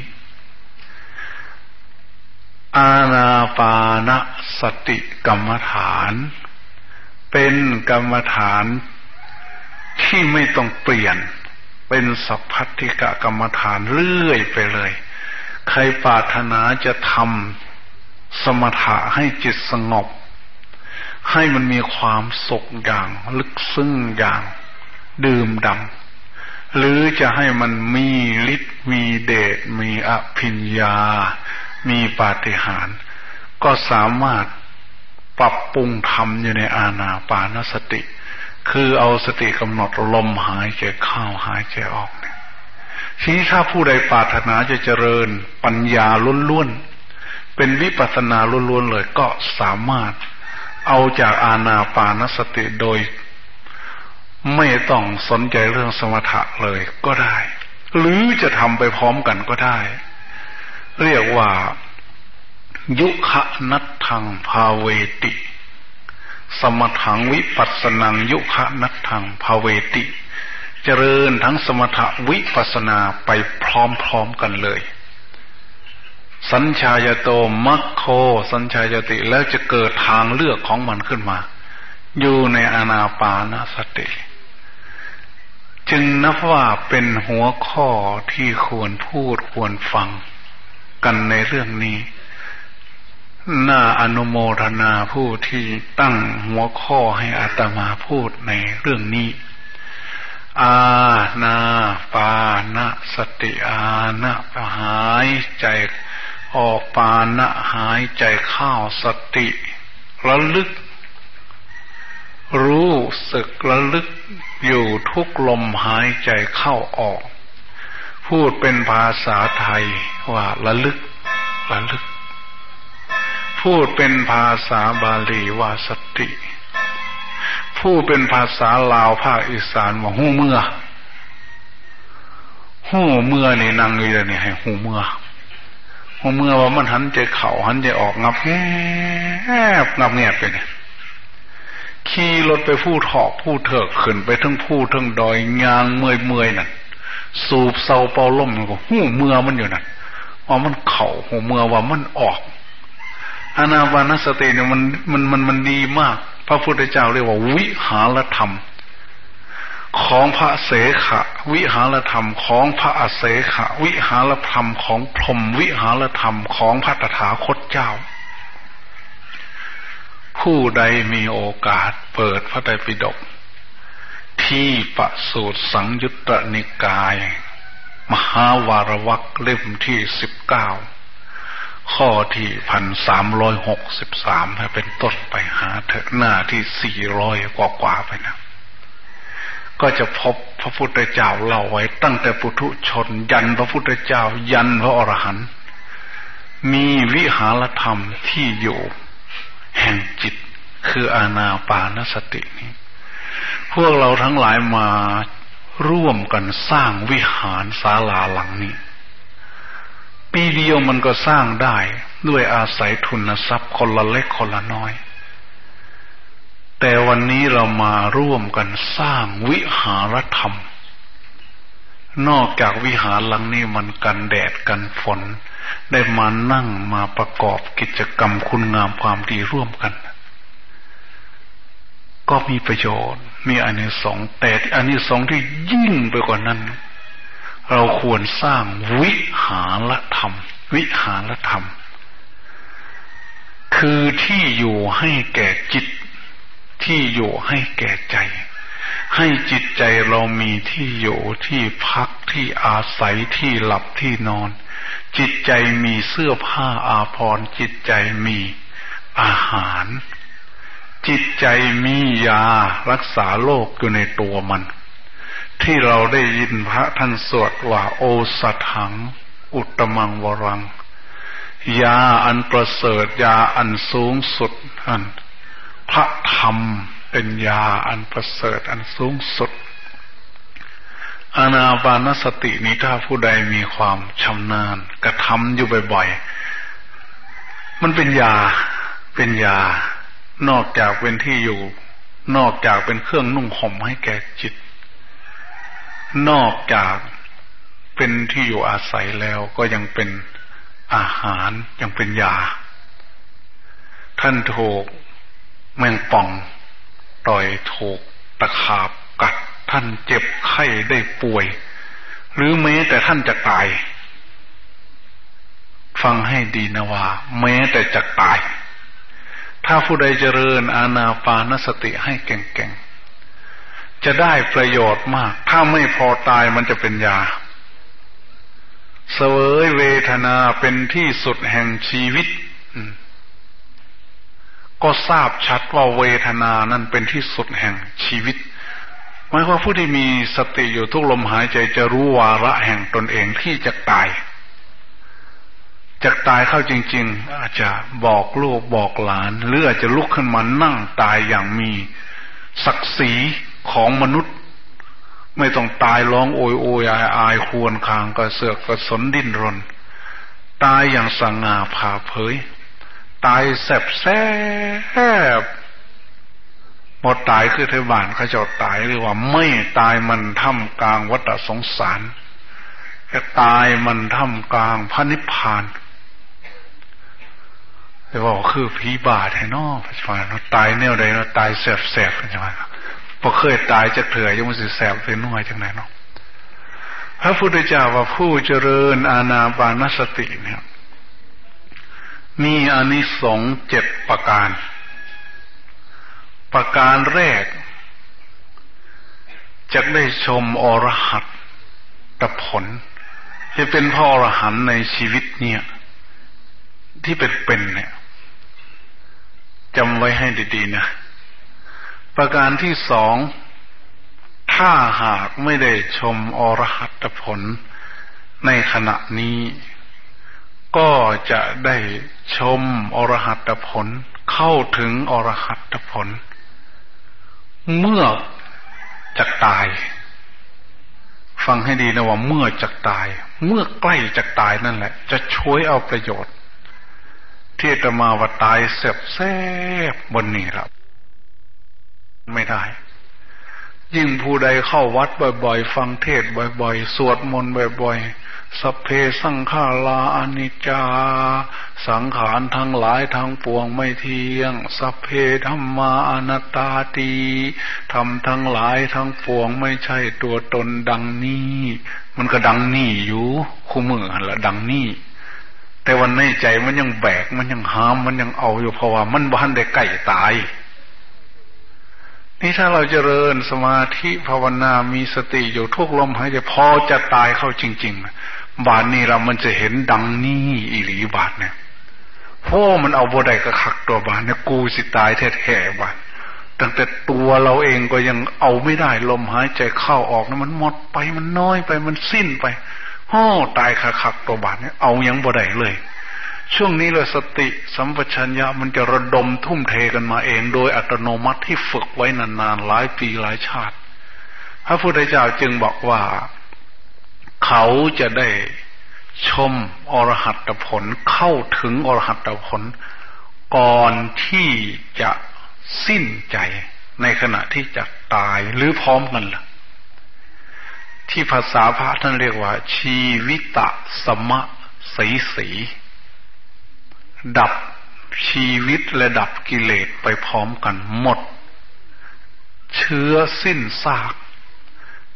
อาณาปานสติกรรมฐาน เป็นกรรมฐาน ที่ไม่ต้องเปลี่ยน เป็นสัพพัทธิกะกรรมฐานเรื่อยไปเลย ใครปรารถนาจะทำสมถะให้จิตสงบ ให้มันมีความสุขอย่างลึกซึ้งอย่างดื่มดำหรือจะให้มันมีฤทธิ์มีเดชมีอภิญญา มีปาฏิหาริย์ก็สามารถปรับปรุงทำอยู่ในอาณาปานสติ คือเอาสติกำหนดลมหายใจเข้าหายใจออกเนี่ยทีนี้ถ้าผู้ใดปรารถนาจะเจริญปัญญาล้วนๆ เป็นวิปัสสนาล้วนๆเลยก็สามารถเอาจากอาณาปานสติโดย ไม่ต้องสนใจเรื่องสมถะเลยก็ได้ หรือจะทำไปพร้อมกันก็ได้ เรียกว่า ยุคนัตทังภาเวติ สมถังวิปัสสนังยุคนัตทังภาเวติ เจริญทั้งสมถะวิปัสนาไปพร้อมๆกันเลย สัญชายโตมัคโค สัญชายติแล้วจะเกิดทางเลือกของมันขึ้นมา อยู่ในอนาปานสติจึงนับว่าเป็นหัวข้อที่ควรพูดควรฟังกันในเรื่องนี้ น่าอนุโมทนาผู้ที่ตั้งหัวข้อให้อาตมาพูดในเรื่องนี้ อาณาปานาสติอาณาหายใจออกปานะหายใจเข้าสติระลึก รู้สึกระลึกอยู่ทุกลมหายใจเข้าออก พูดเป็นภาษาไทยว่าระลึกระลึก พูดเป็นภาษาบาลีว่าสติ พูดเป็นภาษาลาวภาคอีสานว่าหูเมื่อหูเมื่อนี่นางเรือนี่ให้หูเมื่อหูเมื่อว่ามันหันใจเข่าหันใจออกงับแงบงับแงบไปเนี่ยขี่รถไปผู้ถอกผู้เถิกขึ้นไปทั้งผู้ทั้งดอยยางเมื่อยเมื่อยนั่นสูบเสาเป่าล่มก็หูเมื่อมันอยู่นั่นว่ามันเข่าหูเมื่อว่ามันออก อนาบานสติเนี่ยมันมันมันมันดีมาก พระพุทธเจ้าเรียกว่าวิหารธรรม ของพระเสขะ วิหารธรรมของพระอเสขะ วิหารธรรมของพรหมวิหารธรรมของพระตถาคตเจ้า ผู้ใดมีโอกาสเปิดพระไตรปิฎกที่ประสูตรสังยุตตนิกาย มหาวารวักเล่มที่สิบเก้า ข้อที่พันสามร้อยหกสิบสามให้เป็นต้นไปหาเถอะหน้าที่สี่ร้อยกว่าๆไปนะก็จะพบพระพุทธเจ้าเล่าไว้ ตั้งแต่ปุถุชน ยันพระพุทธเจ้า ยันพระอรหันต์มีวิหารธรรมที่อยู่ แห่งจิตคืออาณาปานสตินี้ พวกเราทั้งหลายมาร่วมกันสร้างวิหารศาลาหลังนี้ ยวมันก็สร้างได้ ด้วยอาศัยทุนทรัพย์คนละเล็กคนละน้อย แต่วันนี้เรามาร่วมกันสร้างวิหารธรรม นอกจากวิหารหลังนี้มันกันแดดกันฝน ได้มานั่งมาประกอบกิจกรรมคุณงามความดีร่วมกัน ก็มีประโยชน์ มีอันนี้สองแต่อันนี้สองที่ยิ่งไปกว่านั้นเราควรสร้างวิหารธรรม วิหารธรรม คือที่อยู่ให้แก่จิต ที่อยู่ให้แก่ใจ ให้จิตใจเรามีที่อยู่ที่พักที่อาศัยที่หลับที่นอน จิตใจมีเสื้อผ้าอาภรณ์จิตใจมีอาหาร จิตใจมียารักษาโรคอยู่ในตัวมัน ที่เราได้ยินพระท่านสวดว่าโอสถัง อุตมังวรัง ยาอันประเสริฐยาอันสูงสุดท่านพระธรรมเป็นยาอันประเสริฐอันสูงสุดอานาปานสตินี้ถ้าผู้ใดมีความชำนาญกระทำอยู่บ่อยๆ มันเป็นยา เป็นยา นอกจากเป็นที่อยู่ นอกจากเป็นเครื่องนุ่งห่มให้แก่จิต นอกจาก เป็นที่อยู่อาศัยแล้วก็ยังเป็นอาหารยังเป็นยา ท่านถูกแมงป่องต่อยถูกตะขาบกัด ท่านเจ็บไข้ได้ป่วย หรือแม้แต่ท่านจะตาย ฟังให้ดีนะว่า แม้แต่จะตาย ถ้าผู้ใดเจริญอาณาปานสติให้เก่งๆจะได้ประโยชน์มาก ถ้าไม่พอตายมันจะเป็นยา เสวยเวทนาเป็นที่สุดแห่งชีวิต ก็ทราบชัดว่าเวทนานั้นเป็นที่สุดแห่งชีวิตหมายความผู้ที่มีสติอยู่ทุกลมหายใจจะรู้วาระแห่งตนเองที่จะตายจะตายเข้าจริง ๆ อาจจะบอกลูกบอกหลาน หรืออาจจะลุกขึ้นมานั่งตายอย่างมี ศักดิ์ศรีของมนุษย์ ไม่ต้องตายร้องโอยโอยอายอายควรคางกระเสือกกระสนดิ้นรน ตายอย่างสง่าผ่าเผย ตายแสบแสบหมดตายคือเทบานเขาจะตายหรือว่าไม่ตายมันท่ามกลางวัฏสงสารแต่ตายมันท่ามกลางพระนิพพานแต่ว่าคือผีบาดให้นอกปัจจุบันเราตายแนวใดเราตายแสบแสบใช่ไหม พอเคยตายจะเถื่อยังมันสิแสบเป็นน่วยจังไหนเนาะพระพุทธเจ้าว่าผู้เจริญอาณาปานสติเนี่ยมีอานิสงส์เจ็ดประการ ประการแรกจะได้ชมอรหัตตผลจะเป็นพระอรหันในชีวิตเนี่ย ที่เป็นๆเนี่ยจำไว้ให้ดีๆนะ ประการที่สอง ถ้าหากไม่ได้ชมอรหัตผลในขณะนี้ ก็จะได้ชมอรหัตผล เข้าถึงอรหัตผล เมื่อจะตาย ฟังให้ดีนะว่าเมื่อจะตาย เมื่อใกล้จะตายนั่นแหละ จะช่วยเอาประโยชน์ ที่จะมาว่าตายเสบแซบบนนี้ครับ ไม่ได้ ยิ่งผู้ใดเข้าวัดบ่อยๆ ฟังเทศบ่อยๆ สวดมนต์บ่อยๆ สัพเพสังขาราอนิจจา สังขารทั้งหลายทั้งปวงไม่เที่ยง สัพเพธรรมาอนัตตาตีทำทั้งหลายทั้งปวงไม่ใช่ตัวตนดังนี้ มันก็ดังนี่อยู่คู่มือละดังนี่แต่วันในใจมันยังแบกมันยังห้ามมันยังเอาอยู่เพราะว่ามันบ้านได้ไก่ตาย นี่ถ้าเราจเจริญสมาธิภาวนา มีสติอยู่ทุกลมหายใจพอจะตายเข้าจริง ๆ บาทนี้เรามันจะเห็นดังนี้อีหลีบาทเนี่ยเพราะมันเอาบดได้กระขักตัวบาทเนี่ยกูสิตายแท้ๆบาทตั้งแต่ตัวเราเองก็ยังเอาไม่ได้ลมหายใจเข้าออกนะมันหมดไปมันน้อยไปมันสิ้นไปห่อตายคักตัวบาดเนี่ยเอายังบ่ได้เลย ช่วงนี้เลยสติสัมปชัญญะมันจะระดมทุ่มเทกันมาเอง โดยอัตโนมัติที่ฝึกไว้นานๆหลายปีหลายชาติ พระพุทธเจ้าจึงบอกว่า เขาจะได้ชมอรหัตผลเข้าถึงอรหัตผล ก่อนที่จะสิ้นใจในขณะที่จะตายหรือพร้อมกันล่ะ ที่ภาษาพระท่านเรียกว่า ชีวิตะสมะสีสี ดับชีวิตและดับกิเลสไปพร้อมกันหมด เชื้อสิ้นซาก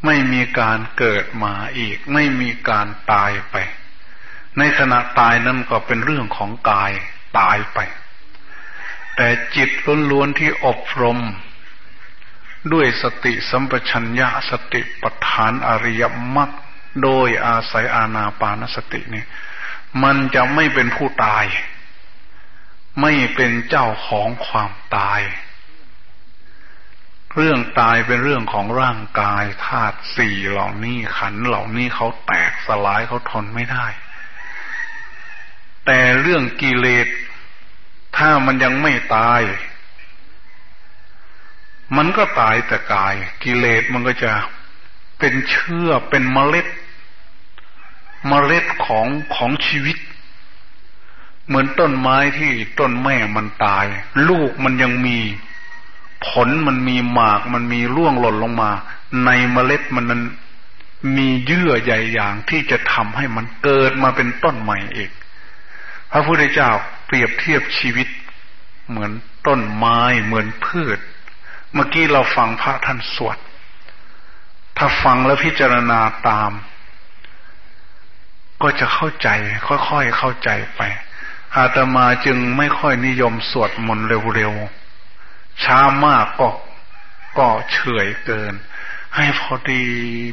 ไม่มีการเกิดมาอีก ไม่มีการตายไป ในขณะตายนั่นก็เป็นเรื่องของกายตายไป แต่จิตล้วนๆที่อบรม ด้วยสติสัมปชัญญะสติปัฏฐานอริยมรรคโดยอาศัยอาณาปานสตินี่มันจะไม่เป็นผู้ตาย ไม่เป็นเจ้าของความตาย เรื่องตายเป็นเรื่องของร่างกายธาตุสี่เหล่านี้ขันเหล่านี้เขาแตกสลายเขาทนไม่ได้ แต่เรื่องกิเลสถ้ามันยังไม่ตาย มันก็ตายแต่กาย กิเลสมันก็จะเป็นเชื้อเป็นเมล็ด เมล็ดของของชีวิต เหมือนต้นไม้ที่ต้นแม่มันตาย ลูกมันยังมี ผลมันมีหมากมันมีร่วงหล่นลงมา ในเมล็ดมันนั้นมีเยื่อใหญ่อย่างที่จะทำให้มันเกิดมาเป็นต้นใหม่อีกพระพุทธเจ้าเปรียบเทียบชีวิต เหมือนต้นไม้เหมือนพืช เมื่อกี้เราฟังพระท่านสวด ถ้าฟังแล้วพิจารณาตาม ก็จะเข้าใจค่อยๆเข้าใจไป อาตมาจึงไม่ค่อยนิยมสวดมนต์เร็วๆ ช้ามากก็ก็เฉยเกิน ให้พอดี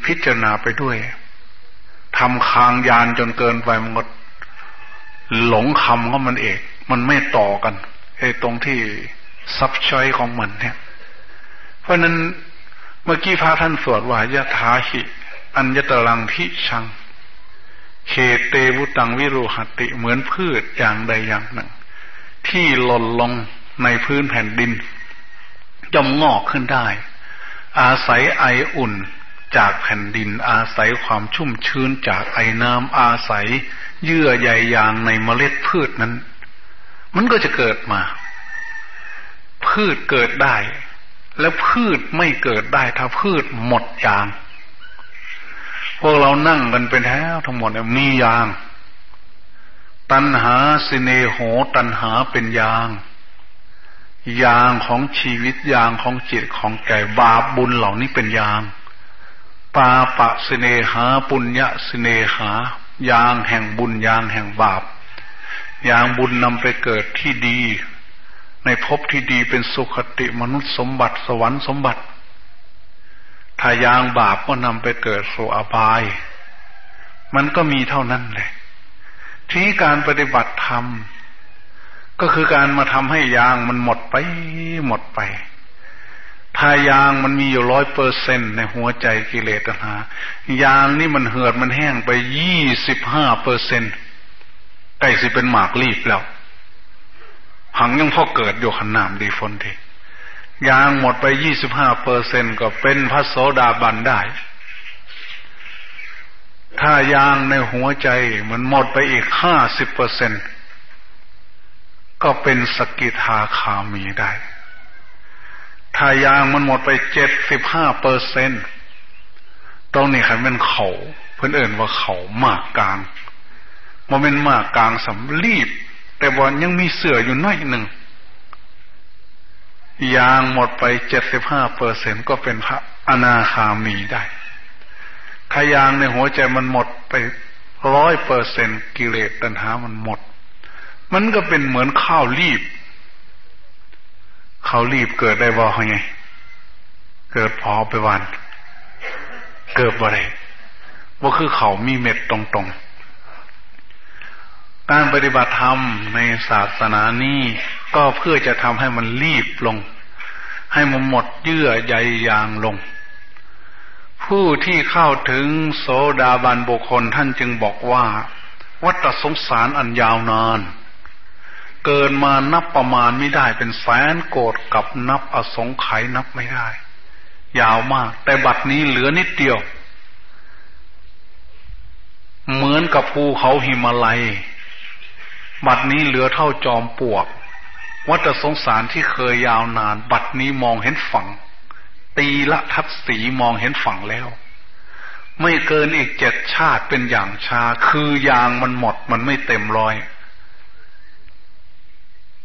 พิจารณาไปด้วยทำคางยานจนเกินไปมันก็หลงคำก็มันเอกมันไม่ต่อกันไอ้ตรงที่ซับช้อยของมันเนี่ย เพราะนั้นเมื่อกี้พระท่านสวดว่ายะถาหิ อัญญตรังทิชัง เขเตวุตังวิรุหติเหมือนพืชอย่างใดอย่างหนึ่ง ที่หล่นลงในพื้นแผ่นดินย่อมงอกขึ้นได้ อาศัยไออุ่นจากแผ่นดิน อาศัยความชุ่มชื้นจากไอน้ำอาศัย เยื่อใยยางในเมล็ดพืชนั้น มันก็จะเกิดมา พืชเกิดได้ แล้วพืชไม่เกิดได้ถ้าพืชหมดยาง วกเรานั่งกันเป็นแถวทั้งหมดเนี่ยมียาง ตันหาสิเนโหตันหาเป็นยาง ยางของชีวิตยางของจิตของแก่บาปบุญเหล่านี้เป็นยาง ปาปะสิเนหาปุญญะสิเนหายางแห่งบุญยางแห่งบาป ยางบุญนำไปเกิดที่ดี ในภพที่ดีเป็นสุขติมนุษย์สมบัติสวรรค์สมบัติ ถ้ายางบาปก็นำไปเกิดสู่อบาย มันก็มีเท่านั้นแหละ ที่การปฏิบัติธรรม ก็คือการมาทำให้ยางมันหมดไปหมดไป ถ้ายางมันมีอยู่ร้อยเปอร์เซ็นในหัวใจกิเลสตัณหายางนี่มันเหือดมันแห้งไปยี่สิบห้าเปอร์เซนใกล้สิเป็นหมากรีบแล้ว หังยังพ่อเกิดอยู่ขันนามดีฟนที ยางหมดไปยี่สิบห้าเปอร์เซ็นก็เป็นพระโสดาบันได้ ถ้ายางในหัวใจมันหมดไปอีกห้าสิบเปอร์เซ็นก็เป็นสกิทาคามีได้ ถ้ายางมันหมดไปเจ็ดสิบห้าเปอร์เซ็นตรงนี้คันเป็นเขาเพื่อนเอ่นว่าเขามากกลางมันเป็นมากกลางสำลีบแต่บอลยังมีเสืออยู่น้อยหนึ่ง ยางหมดไปเจ็ดสิบห้าเปอร์เซ็นก็เป็นพระอนาคามีได้ถ้ายางในหัวใจมันหมดไปร้อยเปอร์เซ็นกิเลสตัณหามันหมด มันก็เป็นเหมือนข้าวรีบเขารีบเกิดได้บ่ไง เกิดพอไปวัน เกิดบ่ได้ว่าคือเขามีเม็ดตรงๆ การปฏิบัติธรรมในศาสนานี้ ก็เพื่อจะทำให้มันรีบลง ให้มันหมดเยื่อใยยางลง ผู้ที่เข้าถึงโสดาบันบุคคลท่านจึงบอกว่า วัฏสงสารอันยาวนาน เกินมานับประมาณไม่ได้เป็นแสนโกดกับนับอสงไขยนับไม่ได้ ยาวมาก แต่บัดนี้เหลือนิดเดียว เหมือนกับภูเขาหิมาลัยบัดนี้เหลือเท่าจอมปวก วัฏสงสารที่เคยยาวนาน บัดนี้มองเห็นฝั่ง ตีละทัศสีมองเห็นฝั่งแล้ว ไม่เกินอีกเจ็ดชาติเป็นอย่างชา คือยางมันหมดมันไม่เต็มร้อย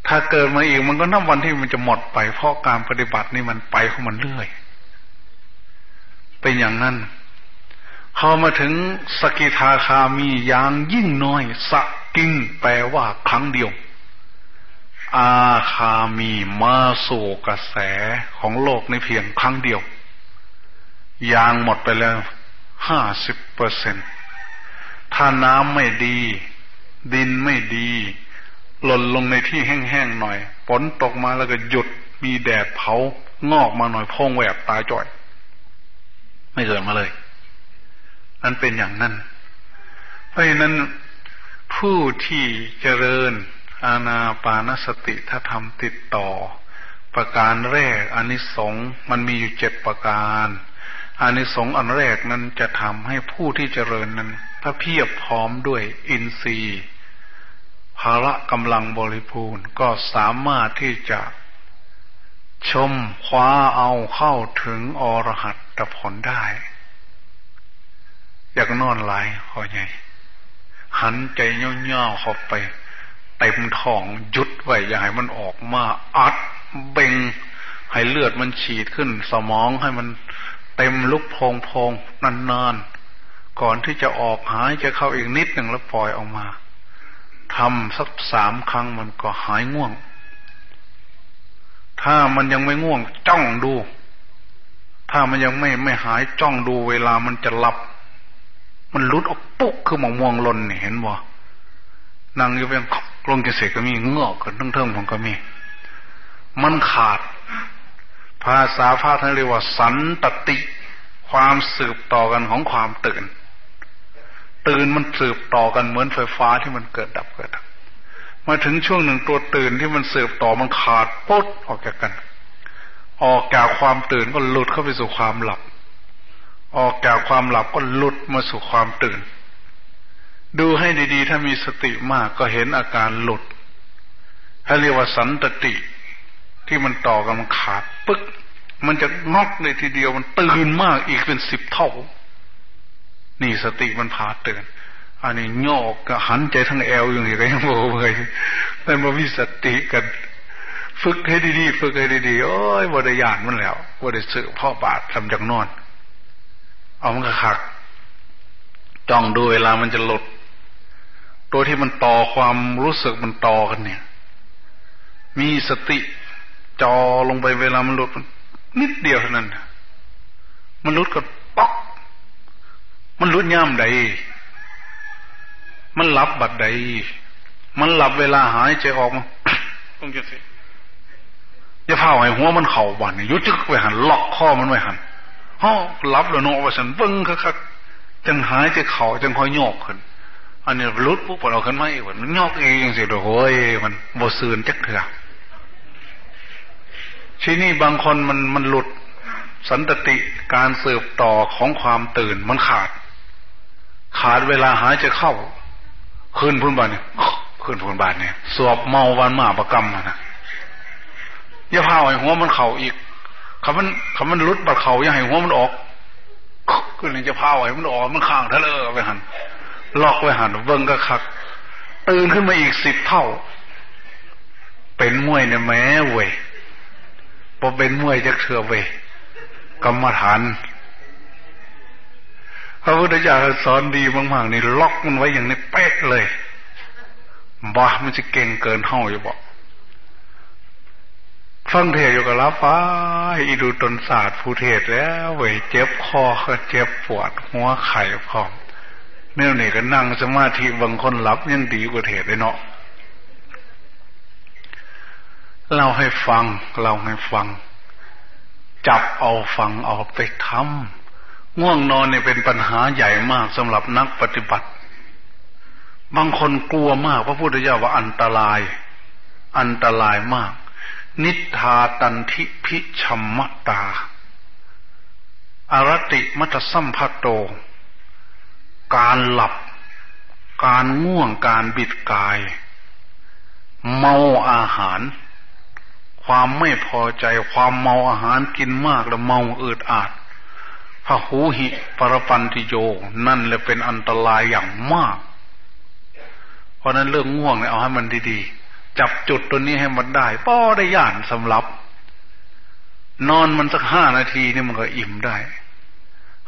ถ้าเกิดมาอีกมันก็นับวันที่มันจะหมดไป เพราะการปฏิบัตินี่มันไปของมันเรื่อย เป็นอย่างนั้นพอมาถึงสกิทาคามียางยิ่งน้อย สกิงแปลว่าครั้งเดียว อาคามีมาสู่กระแสของโลกในเพียงครั้งเดียว ยางหมดไปแล้วห้าสิบเปอร์เซ็นถ้าน้ำไม่ดี ดินไม่ดี หล่นลงในที่แห้งๆหน่อยฝนตกมาแล้วก็หยุดมีแดดเผางอกมาหน่อยพองแหวบตายจ่อย ไม่เกิดมาเลยนั่นเป็นอย่างนั้น เพราะฉะนั้นผู้ที่เจริญ อาณาปานสติถ้าทำติดต่อ ประการแรกอนิสงส์มันมีอยู่เจ็ดประการอานิสงส์อันแรกนั้นจะทำให้ผู้ที่เจริญนั้นถ้าเพียบพร้อมด้วยอินทรีย์ภาระกำลังบริบูรณ์ก็สามารถที่จะชมคว้าเอาเข้าถึงอรหัตผลได้ อยากนอนไหลขอไงหันใจเงี้ยวๆเข้าไป เต็มท้องยุดไว้อย่าให้มันออกมาอัดเบ่งให้เลือดมันฉีดขึ้น สมองให้มันเต็มลุกพองพองนานๆก่อนที่จะออกหายจะเข้าอีกนิดหนึ่งแล้วปล่อยออกมาทำสักสามครั้งมันก็หายง่วง ถ้ามันยังไม่ง่วงจ้องดู ถ้ามันยังไม่ไม่หายจ้องดูเวลามันจะหลับ มันลุดออกปุ๊กคือหมองมวงลนเนี่ยเห็นบ่นั่งอยู่เป็น กลงเกษตรก็มีเงอกกันทั้งเทิงผมก็มี มันขาด ภาษาพระท่านเรียกว่า สันตติ ความสืบต่อกันของความตื่น ตื่นมันสืบต่อกันเหมือนไฟฟ้าที่มันเกิดดับเกิดดับมาถึงช่วงหนึ่งตัวตื่นที่มันสืบต่อมันขาดปุ๊บออกจากกัน ออกจากความตื่นก็หลุดเข้าไปสู่ความหลับ ออกจากความหลับก็หลุดมาสู่ความตื่น ดูให้ดีๆ ถ้ามีสติมากก็เห็นอาการหลุดถ้าเรียกว่าสันตติ ที่มันต่อกันมันขาดปึ๊ก มันจะงอกเลยทีเดียวมันตื่นมากอีกเป็นสิบเท่า นี่สติมันพาตื่นอันนี้โยกก็หันใจทั้งแอลอย่างนี้ก็ยังโมเลยแต่มาวิสติกันฝึกให้ดีๆ ฝึกให้ดีๆ โอ้ยบริยานมันแล้วบริสือพ่อบาททำจากนอน เอามันก็ขัก จ้องดูเวลามันจะหลด ตัวที่มันต่อความรู้สึกมันต่อกันเนี่ย มีสติจอลงไปเวลามันหลุดนิดเดียวเท่านั้น มันหลุดก็ป๊อก มันหลุดย่ำใด มันหลับบัดใด มันหลับเวลาหายใจออกมาต้องจะสิอย่าเผาให้หัวมันเข่าบันยุจึกไปหันล็อกข้อมันไว้หันฮอหลับแล้วโนว่าฉันเบิ้งคักจังหายใจเข่าจังคอยโยกขึ้น อันนี้รุดปุ๊บเราขึ้นมาอีกมันโยกเองสิโอ้ยมันโบซืนจักเถื่อที่นี่บางคนมันมันหลุดสันตติการสืบต่อของความตื่นมันขาด ขาดเวลาหายใจเข้า ขึ้นพุ่นบานเนี่ยขึ้นพุ่นบานเนี่ย สวบเมาวันมาประกรรมนะอย่าพาไอ้หัวมันเข่าอีกคำมันคำมันลุดบัดเข่าอย่าให้หัวมันออกขึ้นจะพาไอ้มันออกมันข้างทะเลไปหัน ล็อกไว้หันเบิ้งก็คักตื่นขึ้นมาอีกสิบเท่า เป็นมวยเนี่ยแม้เว้ยพอเป็นมวยจะเถื่อเว้ยกรรมฐานพระพุทธเจ้าสอนดีมากๆนี่ล็อกมันไว้อย่างนี้เป๊ะเลยบ้ามันจะเก่งเกินห้าอยู่บอกฟังเทศอยู่กับรับฟ้าอีดูตนศาสตร์ผู้เทศแล้วเว้ยเจ็บคอก็เจ็บปวดหัวไข่พร้อม เนี่ยนี่ก็นั่งสมาธิบางคนหลับยังดีกว่าเทศเลยเนาะเราให้ฟังเราให้ฟัง จับเอาฟังเอาไปทำง่วงนอนเนี่ยเป็นปัญหาใหญ่มากสำหรับนักปฏิบัติ บางคนกลัวมากพระพุทธเจ้าว่าอันตราย อันตรายมาก นิทาตันทิพิชัมมตาอารติมัตสัมพัตโต การหลับ การง่วงการบิดกาย เมาอาหาร ความไม่พอใจความเมาอาหารกินมากแล้วเมาอืดอาดพระหูหิปรปันติโย นั่นเลยเป็นอันตรายอย่างมาก เพราะนั้นเรื่องง่วงเนี่ยเอาให้มันดีๆ จับจุดตัวนี้ให้มันได้ป้อได้ย่านสำหรับ นอนมันสักห้านาทีนี่มันก็อิ่มได้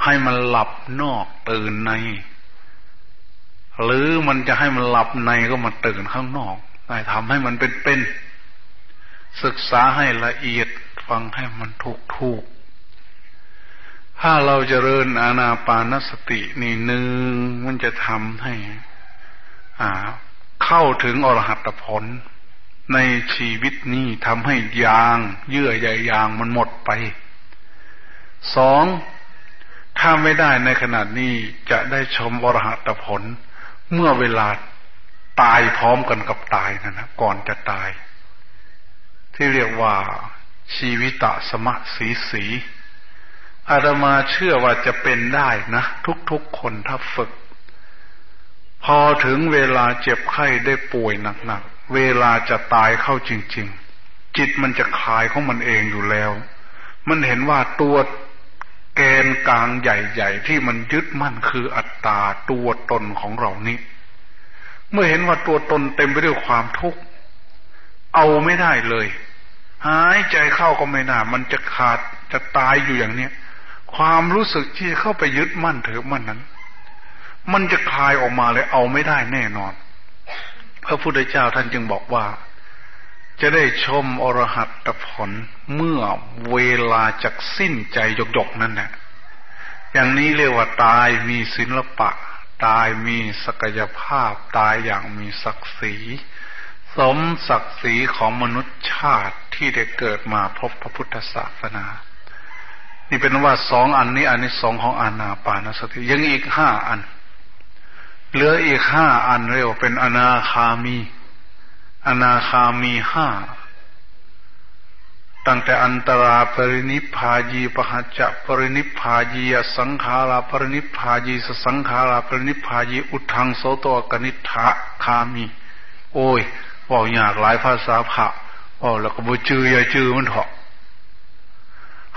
ให้มันหลับนอกตื่นใน หรือมันจะให้มันหลับในก็มาตื่นข้างนอก ได้ทำให้มันเป็นเป็น ศึกษาให้ละเอียดฟังให้มันถูกถูก ถ้าเราจเจริญอาณาปานสตินี่หนึ่งมันจะทำให้ อ่า เข้าถึงอรหัตผล ในชีวิตนี้ทำให้ยาง เยื่อใยยางมันหมดไป สองถ้าไม่ได้ในขนาดนี้จะได้ชมอรหัตผล เมื่อเวลาตายพร้อมกันกับตายนะนะก่อนจะตาย ที่เรียกว่าชีวิตะสมะสีสีอาตมาเชื่อว่าจะเป็นได้นะ ทุกๆคนถ้าฝึก พอถึงเวลาเจ็บไข้ได้ป่วยหนักๆเวลาจะตายเข้าจริง ๆ จิตมันจะคลายของมันเองอยู่แล้ว มันเห็นว่าตัว แกนกลางใหญ่ ๆ ที่มันยึดมั่นคืออัตตาตัวตนของเรานี้ เมื่อเห็นว่าตัวตนเต็มไปด้วยความทุกข์ เอาไม่ได้เลย หายใจเข้าก็ไม่ได้มันจะขาดจะตายอยู่อย่างเนี้ยความรู้สึกที่เข้าไปยึดมั่นถือมั่นนั้น มันจะคลายออกมาเลยเอาไม่ได้แน่นอน พระพุทธเจ้าท่านจึงบอกว่า จะได้ชมอรหัตผลเมื่อเวลาจากสิ้นใจหยกๆนั่นแหละอย่างนี้เรียกว่าตายมีศิลปะ ตายมีศักยภาพ ตายอย่างมีศักดิ์ศรี สมศักดิ์ศรีของมนุษย์ชาติที่ที่ได้เกิดมาพบพระพุทธศาสนา นี่เป็นว่าสองอันนี้อันนี้สองของอานาปานสติยังอีกห้าอัน เหลืออีกห้าอันเรียกว่าเป็นอนาคามี อนาคามีห้าตั้งแต่อันตราปรินิพายีปหัจจะปรินิพายีสังขาราปรินิพายีสสังขาราปรินิพายีอุทังโสตกนิทะคามี โอ้ยบอกอยากหลายภาษาพระบอกแล้วก็บูจืออย่าจือมันเถอะ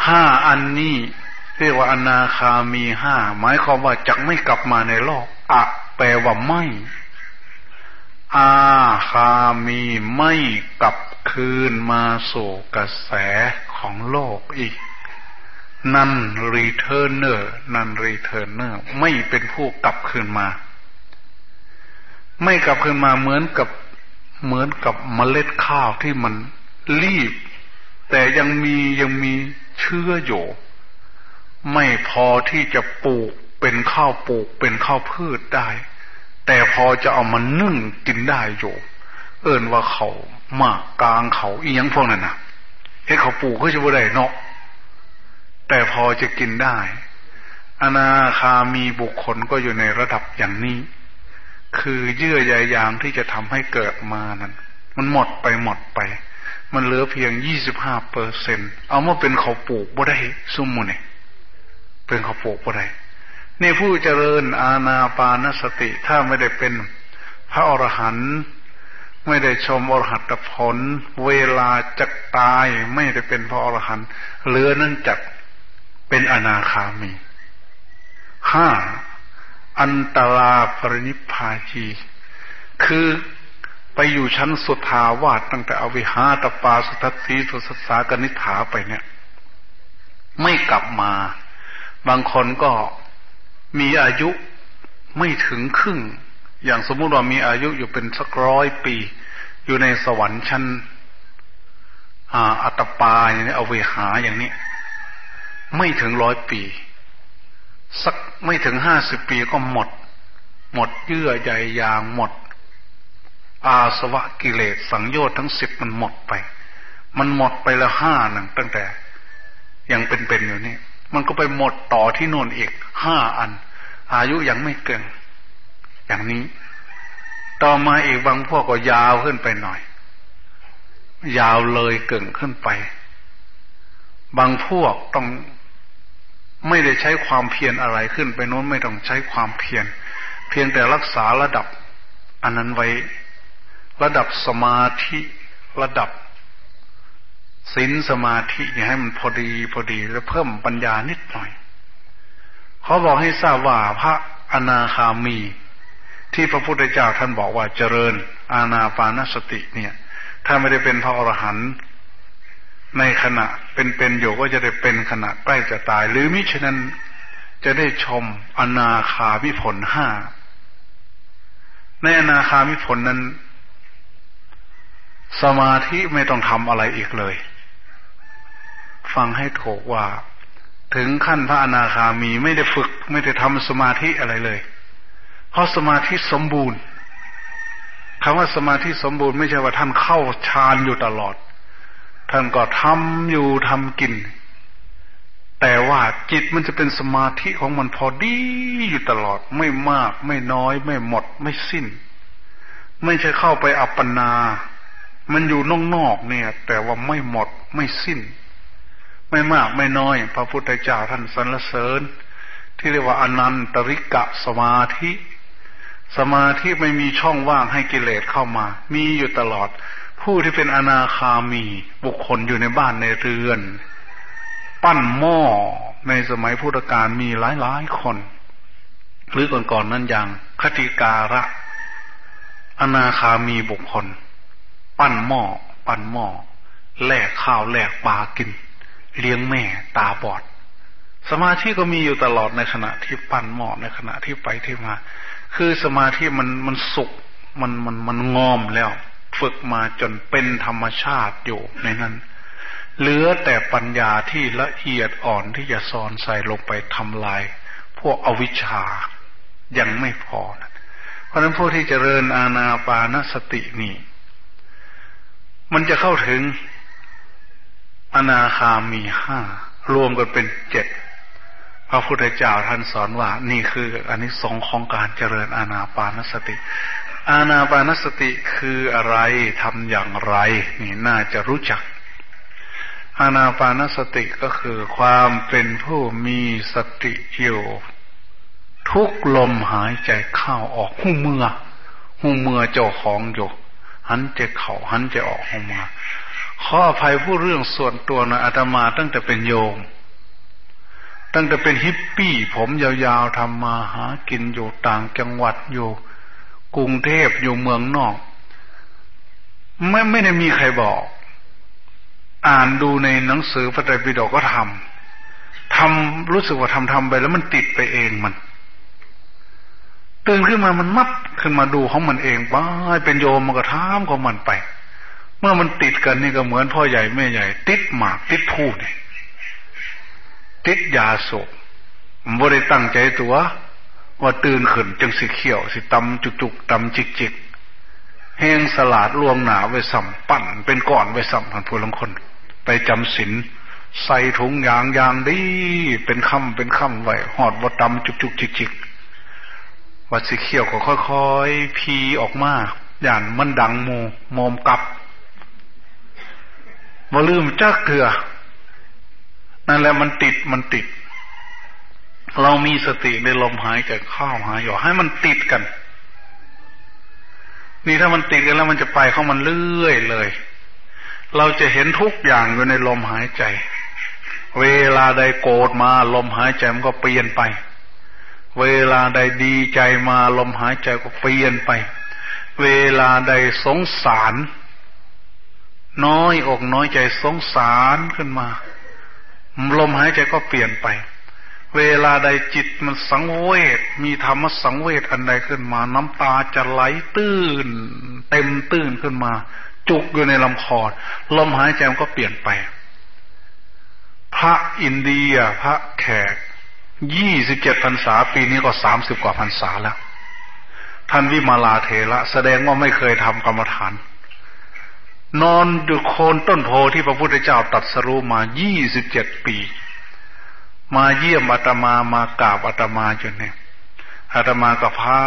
ห้าอันนี้เรียกว่าอนาคามีห้าหมายความว่าจักไม่กลับมาในโลกอะแปลว่าไม่ อาคามีไม่กลับคืนมาสู่กระแสของโลกอีก non-returner non-returner ไม่เป็นผู้กลับคืนมา ไม่กลับคืนมาเหมือนกับเหมือนกับเมล็ดข้าวที่มันลีบ แต่ยังมียังมีเชื้ออยู่ไม่พอที่จะปลูกเป็นข้าวปลูกเป็นข้าวพืชได้ แต่พอจะเอามานึ่งกินได้อยู่เอินว่าเขามากกลางเขาอียังพวกนั้นนะเฮ้เขาปลูกเขาจะบ่ได้เนาะแต่พอจะกินได้ อนาคามีบุคคลก็อยู่ในระดับอย่างนี้ คือเยื่อใยยางที่จะทำให้เกิดมานั้น มันหมดไปหมดไป มันเหลือเพียงยี่สิบห้าเปอร์เซ็นเอามาเป็นเขาปลูกบ่ได้ซุ่มมุเนี่ยเป็นเขาปลูกบ่ได้ นี่ผู้เจริญอาณาปานสติ ถ้าไม่ได้เป็นพระอรหันต์ไม่ได้ชมอรหัตผล เวลาจะตายไม่ได้เป็นพระอรหันต์เหลือนั่นจักเป็นอนาคามีห้าอันตราปรินิพาจีคือไปอยู่ชั้นสุทาวาสตั้งแต่อวิหาตปาสุทัศีสุสสากนิฐาไปเนี่ย ไม่กลับมา บางคนก็ มีอายุไม่ถึงครึ่ง อย่างสมมุติว่ามีอายุอยู่เป็นสักร้อยปี อยู่ในสวรรค์ชั้นอัตปาอย่างนี้เอาเวหาอย่างนี้ ไม่ถึงร้อยปี สักไม่ถึงห้าสิบปีก็หมด หมดเยื่อใยยางหมด อาสวะกิเลสสังโยชน์ทั้งสิบมันหมดไป มันหมดไปแล้วห้าหนึ่งตั้งแต่ ยังเป็นๆอยู่นี่ มันก็ไปหมดต่อที่โน่นอีกห้าอัน อายุยังไม่เกินอย่างนี้ ต่อมาอีกบางพวกก็ยาวขึ้นไปหน่อย ยาวเลยเก่งขึ้นไป บางพวกต้องไม่ได้ใช้ความเพียรอะไรขึ้นไปโน้นไม่ต้องใช้ความเพียรเพียงแต่รักษาระดับอันนั้นไว้ ระดับสมาธิระดับ ศีลสมาธิอย่ให้มันพอดีพอดีแล้วเพิ่มปัญญานิดหน่อย เขาบอกให้ทราบว่าพระอนาคามี ที่พระพุทธเจ้าท่านบอกว่าเจริญ อาณาปานสติเนี่ย ถ้าไม่ได้เป็นพระอรหันต์ในขณะเป็นๆอยู่ก็จะได้เป็นขณะใกล้จะตาย หรือมิฉะนั้นจะได้ชมอนาคามิผลห้าในอนาคามิผลนั้น สมาธิไม่ต้องทำอะไรอีกเลย ฟังให้ถูกว่า ถึงขั้นพระอนาคามีไม่ได้ฝึกไม่ได้ทำสมาธิอะไรเลย เพราะสมาธิสมบูรณ์คำว่าสมาธิสมบูรณ์ไม่ใช่ว่าท่านเข้าฌานอยู่ตลอด ท่านก็ทำอยู่ทำกิน แต่ว่าจิตมันจะเป็นสมาธิของมันพอดีอยู่ตลอด ไม่มาก ไม่น้อย ไม่หมด ไม่สิ้น ไม่ใช่เข้าไปอัปปนา มันอยู่นอกๆเนี่ย แต่ว่าไม่หมด ไม่สิ้น ไม่มากไม่น้อย พระพุทธเจ้าท่านสรรเสริญ ที่เรียกว่าอนันตริกะสมาธิ สมาธิไม่มีช่องว่างให้กิเลสเข้ามา มีอยู่ตลอด ผู้ที่เป็นอนาคามี บุคคลอยู่ในบ้านในเรือน ปั้นหม้อในสมัยพุทธกาลมีหลายหลายคน หรือก่อนๆนนั้นอย่างคติการะ อนาคามีบุคคล ปั้นหม้อปั้นหม้อแลกข้าวแลกปลากิน เลี้ยงแม่ตาบอด สมาธิก็มีอยู่ตลอดในขณะที่ปั้นหม้อในขณะที่ไปที่มา คือสมาธิมันมันสุกมันมันมันงอมแล้ว ฝึกมาจนเป็นธรรมชาติอยู่ในนั้นเหลือแต่ปัญญาที่ละเอียดอ่อนที่จะสอนใส่ลงไปทำลาย พวกอวิชชายังไม่พอนะเพราะนั้นพวกที่จเจริญอาณาปานสตินี่ มันจะเข้าถึง อนาคามีห้ารวมกันเป็นเจ็ดพระพุทธเจ้าท่านสอนว่า นี่คืออันนี้สองของการเจริญอาณาปานสติ อาณาปานสติคืออะไรทำอย่างไร นี่น่าจะรู้จัก อาณาปานสติก็คือความเป็นผู้มีสติอยู่ทุกลมหายใจเข้าออกหูเมื่อหูเมื่อเจ้าของอยู่หันจะเข่าหันจะออกหูมา ขออภัยผู้เรื่องส่วนตัวนะอาตมาตั้งแต่เป็นโยม ตั้งแต่เป็นฮิปปี้ ผมยาวๆทำมาหากินอยู่ต่างจังหวัดอยู่ กรุงเทพอยู่เมืองนอก ไม่ไม่ได้มีใครบอก อ่านดูในหนังสือพระไตรปิฎกก็ทำทำรู้สึกว่าทำทำไปแล้วมันติดไปเองมันตื่นขึ้นมามันมัดขึ้นมาดูของมันเองไปเป็นโยมมันก็ท้ามของมันไป มื่อมันติดกันนี่ก็เหมือนพ่อใหญ่แม่ใหญ่ ติดหมากติดพูดติดยาสูบมันบ่ได้ตั้งใจตัว ว่าตื่นขึ้นจังสิเขียว สิตำจุกจุกตำจิกจิกแห้งสลาดลวงหนาไว้สัมปั่น เป็นก่อนไว้สัมพันผู้ลังคน ไปจำศีลใส่ถุงยางยางดีเป็นคำเป็นคำไว้หอดบ่ตำจุกจุกจิกจิกวัดสีเขียวก็ค่อยๆ พีออกมาอย่างมันดังโมโมมกับ มาลืมจักเถื่อนั่นแหละมันติดมันติด เรามีสติในลมหายใจเข้าหายออกให้มันติดกัน นี่ถ้ามันติดกันแล้วมันจะไปเข้ามันเรื่อยเลย เราจะเห็นทุกอย่างอยู่ในลมหายใจ เวลาใดโกรธมาลมหายใจมันก็เปลี่ยนไป เวลาใดดีใจมาลมหายใจก็เปลี่ยนไป เวลาใดสงสาร น้อยอกน้อยใจสงสารขึ้นมา ลมหายใจก็เปลี่ยนไป เวลาใดจิตมันสังเวชมีธรรมสังเวชอันใดขึ้นมา น้ำตาจะไหลตื้น เต็มตื้นขึ้นมา จุกอยู่ในลำคอลมหายใจมันก็เปลี่ยนไป พระอินเดียพระแขกยี่สิบเจ็ดพรรษาปีนี้ก็สามสิบกว่าพรรษาแล้ว ท่านวิมาลาเทระแสดงว่าไม่เคยทำกรรมฐาน นอนอยู่โคนต้นโพที่พระพุทธเจ้าตัดสรู้มายี่สิบเจ็ดปี มาเยี่ยมอาตมามากราบอาตมาจนเนี่ยอาตมาก็พา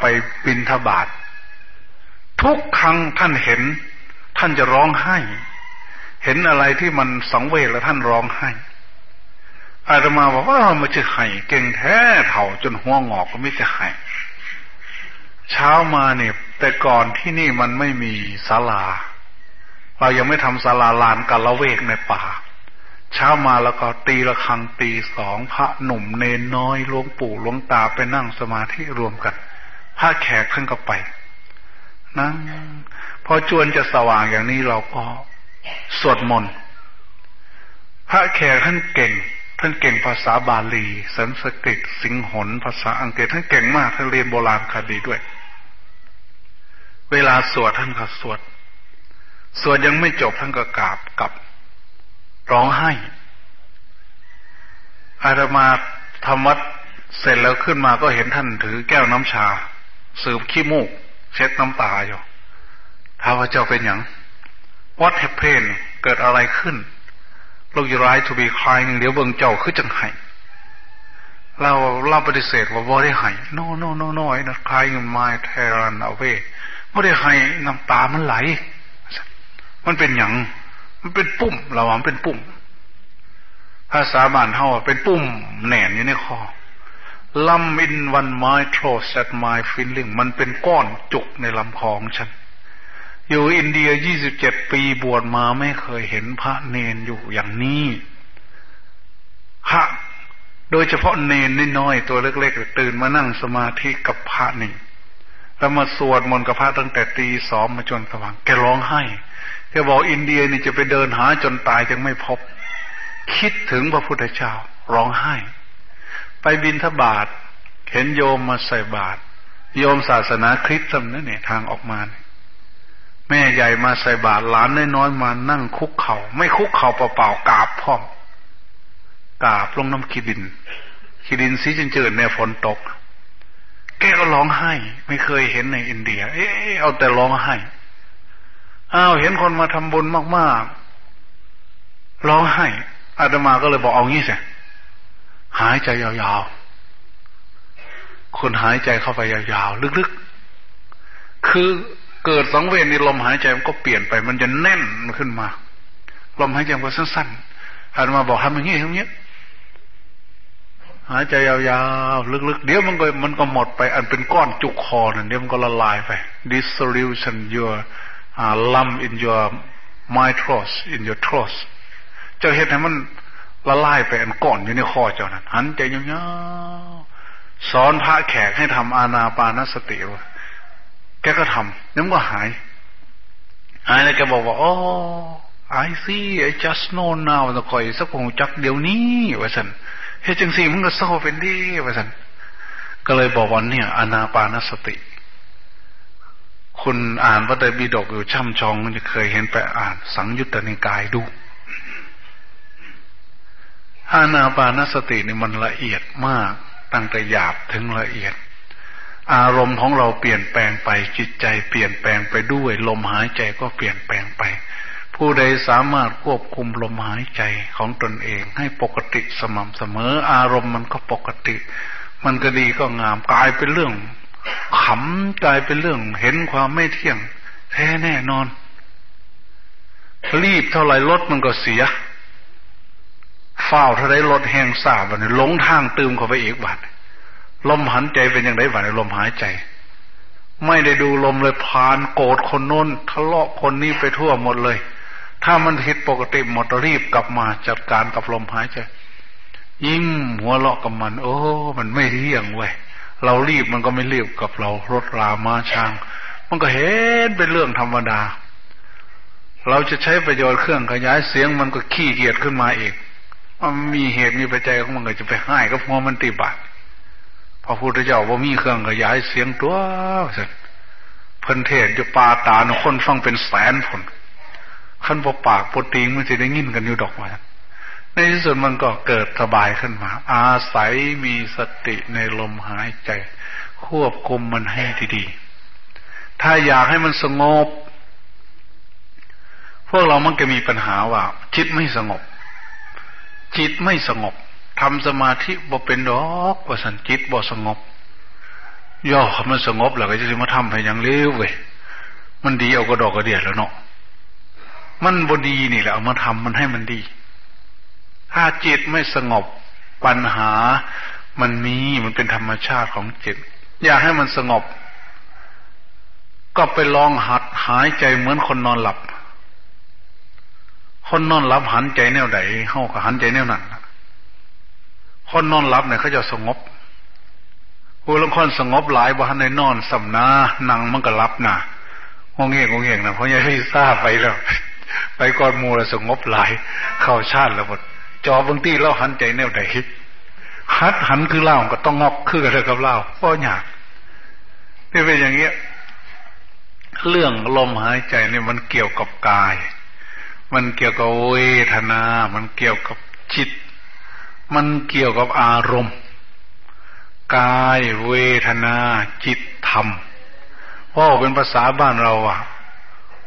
ไปบินทบาททุกครั้งท่านเห็น ท่านจะร้องไห้ เห็นอะไรที่มันสังเวชแล้วท่านร้องไห้อาตมาบอกว่ามันจะไห้เก่งแท้เถ่าจนหัวงอกก็ไม่จะไห้เช้ามาเนี่ยแต่ก่อนที่นี่มันไม่มีศาลา เรายังไม่ทำศาลาลานกาละเวกในป่า เช้ามาแล้วก็ตีละครังตีสองพระหนุ่มเนนน้อยหลวงปู่หลวงตาไปนั่งสมาธิรวมกันพระแขกท่านก็ไปนั่งพอจวนจะสว่างอย่างนี้เราก็สวดมนต์พระแขกท่านเก่ง ท่านเก่งภาษาบาลีสันสกฤต สิงหนภาษาอังกฤษท่านเก่งมากท่านเรียนโบราณคดีด้วย เวลาสวดท่านก็สวด สวดยังไม่จบท่านก็กราบกับร้องไห้ อาตมาธรรมวัดเสร็จแล้วขึ้นมาก็เห็นท่านถือแก้วน้ำชา สืบขี้มูก เช็ดน้ำตาอยู่ท้าว่าเจ้าเป็นอย่าง What happened เกิดอะไรขึ้น look you right to be crying เดี๋ยวเบิ่งเจ้าคือจังไห้เราเราปฏิเสธว่าบ่ได้ไห้ no no no no I not crying my tear run away บ่ได้ไห้น้ำตามันไหล มันเป็นอย่างมันเป็นปุ่มเราว่ามันเป็นปุ่มภาษาบ้านเฮาเป็นปุ่มแหน่นอยู่ในคอลำอินวันไม้โทรส at my feeling มันเป็นก้อนจุกในลำคอของฉัน อยู่อินเดียยี่สิบเจ็ดปีบวชมาไม่เคยเห็นพระเนนอยู่อย่างนี้พระโดยเฉพาะเนนน้อยๆตัวเล็กๆตื่นมานั่งสมาธิกับพระนี่แล้วมาสวดมนต์กับพระตั้งแต่ตีสองมาจนสว่างแกร้องไห้ แกบอกอินเดียนี่จะไปเดินหาจนตายยังไม่พบ คิดถึงพระพุทธเจ้าร้องไห้ ไปบินทบาทเห็นโยมมาใส่บาตรโยมศาสนาคริสต์นั่นเนี่ยทางออกมาแม่ใหญ่มาใส่บาตรหลานน้อยๆมานั่งคุกเขา่าไม่คุกเข่าเปล่าๆกราบพ่อมกราบลงน้ำขีดินขีดินสีเจิดในฝนตก แกก็ร้องไห้ ไม่เคยเห็นในอินเดีย เอ๊ะเอาแต่ร้องไห้ อ้าวเห็นคนมาทำบุญมากร้องไห้อาตมาก็เลยบอกเอางี้สิหายใจยาวๆคุณหายใจเข้าไปยาวๆลึกๆ คือเกิดสังเวชในลมหายใจมันก็เปลี่ยนไป มันจะแน่นขึ้นมา ลมหายใจมันก็สั้นๆอาตมาบอกทำอย่างนี้ทำอย่างนี้หายใจยาวๆลึกๆ เดี๋ยวมันก็มันก็หมดไป อันเป็นก้อนจุกคอนั่นเดี๋ยวมันก็ละลายไป dissolution your uh, lump in your mitros in your throat เจ้าเห็นให้มันละลายไปอันก้อนอยู่ในคอเจ้านั้นหันใจยาวๆสอนพระแขกให้ทำอาณาปานสติวะแกก็ทำนั่นก็หายหายแล้วแกบอกว่าโอ้ I see I just know now ตะคอยสักคงจักเดี๋ยวนี้ว่าสันเฮ้จังสี่มึงก็เศร้าเป็นดีว่าสันก็เลยบอกว่าเนี่ยอนาปานสติ คุณอ่านพระไตรปิฎกอยู่ช่ำชองจะเคยเห็นไปอ่าน สังยุตตนิกายดูอานาปานสตินี่มันละเอียดมาก ตั้งแต่หยาบถึงละเอียด อารมณ์ของเราเปลี่ยนแปลงไปจิตใจเปลี่ยนแปลงไปด้วย ลมหายใจก็เปลี่ยนแปลงไป ผู้ใดสามารถควบคุมลมหายใจของตนเอง ให้ปกติสม่ำเสมอ อารมณ์มันก็ปกติ มันก็ดีก็งามกลายเป็นเรื่อง ขำกลายเป็นเรื่องเห็นความไม่เที่ยง แท้แน่นอน รีบเท่าไรรถมันก็เสียเฝ้าถ้าได้รถแห้งสาบวันนี้ลงทางตืมเข้าไปอีกบัดลมหันใจเป็นอยังไงบัดลมหายใจ ไม่ได้ดูลมเลยผ่านโกรธคนโน้นทะเลาะคนนี้ไปทั่วหมดเลย ถ้ามันผิดปกติหมดรีบกลับมาจัดการกับลมหายใจ ยิ่งหัวเลาะกับมัน โอ้ มันไม่เที่ยงเว้ย เรารีบมันก็ไม่รีบกับเรารถรามาช้าง มันก็เห็นเป็นเรื่องธรรมดา เราจะใช้ประโยชน์เครื่องขยายเสียงมันก็ขี้เกียจขึ้นมาอีกมันมีเหตุมีปัจจัยของมันก็จะไปให้ก็พอมันติบัตพระพุทธเจ้าว่ามีเครื่องขยายเสียงตัวสัตเพิ่นเทศจะปาตาหนคนฟังเป็นแสนผลขั้นพอปากปติงมันจะได้ยินกันอยู่ดอกมา ในที่สุดมันก็เกิดสบายขึ้นมา อาศัยมีสติในลมหายใจ ควบคุมมันให้ดีๆ ถ้าอยากให้มันสงบ พวกเรามันก็มีปัญหาว่าจิตไม่สงบ จิตไม่สงบทำสมาธิบ่เป็นดอกว่าสันจิตบ่สงบย่อมันสงบแล้วก็จะมาทำให้ยังเลี้ยวเว้ยมันดีเอากระดอกกระเดียดแล้วเนาะมันบดีนี่แหละเอามาทำมันให้มันดี ถ้าจิตไม่สงบปัญหามันมีมันเป็นธรรมชาติของจิต อยากให้มันสงบ ก็ไปลองหัดหายใจเหมือนคนนอนหลับ คนนอนหลับหันใจแนวไหนเฮาก็หันใจแนวนั้นคนนอนหลับเนี่ยเขาจะสงบผู้ลางคนสงบหลายบ่หันในนอนสำนานั่งมันก็รับนะงงเงงงเงงนะเพราะยังไม่ทราบไปแล้ว ไปก่อนมูแล้วสงบหลาย เข้าชาติแล้วหมด จอบางทีเราหันใจแนวไหนฮัดหันคือเล่าก็ต้องงอกคือกันเลยกับเล่าเพราะอยากนี่เป็นอย่างเงี้ยเรื่องลมหายใจเนี่ยมันเกี่ยวกับกาย มันเกี่ยวกับเวทนา มันเกี่ยวกับจิต มันเกี่ยวกับอารมณ์ กายเวทนาจิตธรรมว่าเป็นภาษาบ้านเราอะ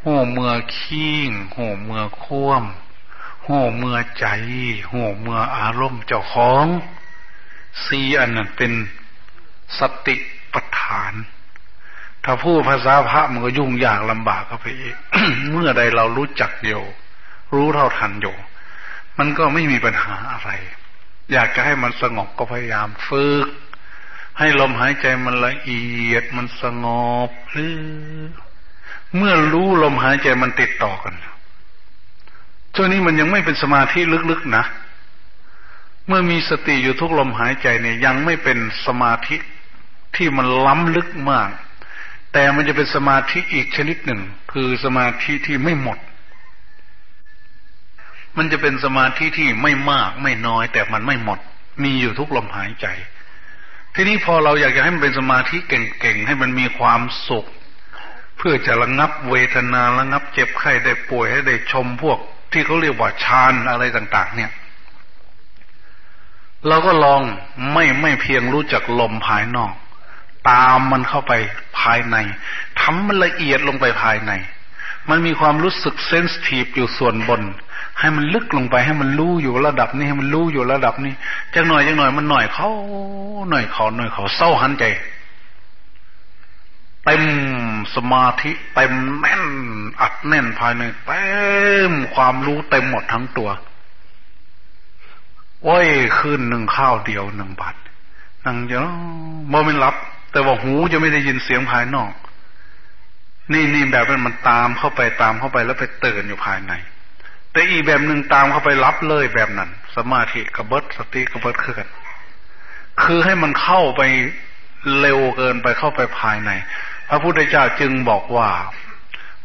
หัวเมื่อขี้งหัวเมื่อคว่ำ หัวเมื่อใจหัวเมื่ออารมณ์เจ้าของสีอันนั้นเป็นสติปัฏฐาน ถ้าพูดภาษาพระมันก็ยุ่งยากลำบากเข้าไปอีกเมื่อใดเรารู้จักเดียวรู้เท่าทันอยู่ มันก็ไม่มีปัญหาอะไร อยากจะให้มันสงบก็พยายามฝึก ให้ลมหายใจมันละเอียดมันสงบหรือเมื่อรู้ลมหายใจมันติดต่อกัน ช่วงนี้มันยังไม่เป็นสมาธิลึกๆนะ เมื่อมีสติอยู่ทุกลมหายใจเนี่ย ยังไม่เป็นสมาธิที่มันล้ำลึกมาก แต่มันจะเป็นสมาธิอีกชนิดหนึ่ง คือสมาธิที่ไม่หมด มันจะเป็นสมาธิที่ไม่มากไม่น้อย แต่มันไม่หมด มีอยู่ทุกลมหายใจ ทีนี้พอเราอยากจะให้มันเป็นสมาธิเก่งๆให้มันมีความสุข เพื่อจะระงับเวทนาระงับเจ็บไข้ได้ป่วยให้ได้ชมพวก ที่เขาเรียกว่าฌานอะไรต่าง ๆ เนี่ยเราก็ลองไม่ไม่เพียงรู้จักลมภายนอก ตามมันเข้าไปภายในทำมันละเอียดลงไปภายใน มันมีความรู้สึกเซนสทีฟอยู่ส่วนบน ให้มันลึกลงไปให้มันรู้อยู่ระดับนี้ให้มันรู้อยู่ระดับนี้จังหน่อยจังหน่อยมันหน่อยเขาหน่อยเขาหน่อยเขาเศร้าหันใจ เต็มสมาธิเต็มแน่น อัดแน่นภายในเต็มความรู้เต็มหมดทั้งตัวโอ้ยคืนหนึ่งข้าวเดียวหนึ่งบาทนั่งเยอะเมื่อมันรับ แต่ว่าหูจะไม่ได้ยินเสียงภายนอก นี่นี่แบบนั้นมันตามเข้าไปตามเข้าไปแล้วไปเตือนอยู่ภายใน แต่อีแบบหนึ่งตามเข้าไปรับเลยแบบนั้น สมาธิกระเบิดสติกระเบิดขึ้นคือให้มันเข้าไปเร็วเกินไปเข้าไปภายใน พระพุทธเจ้าจึงบอกว่า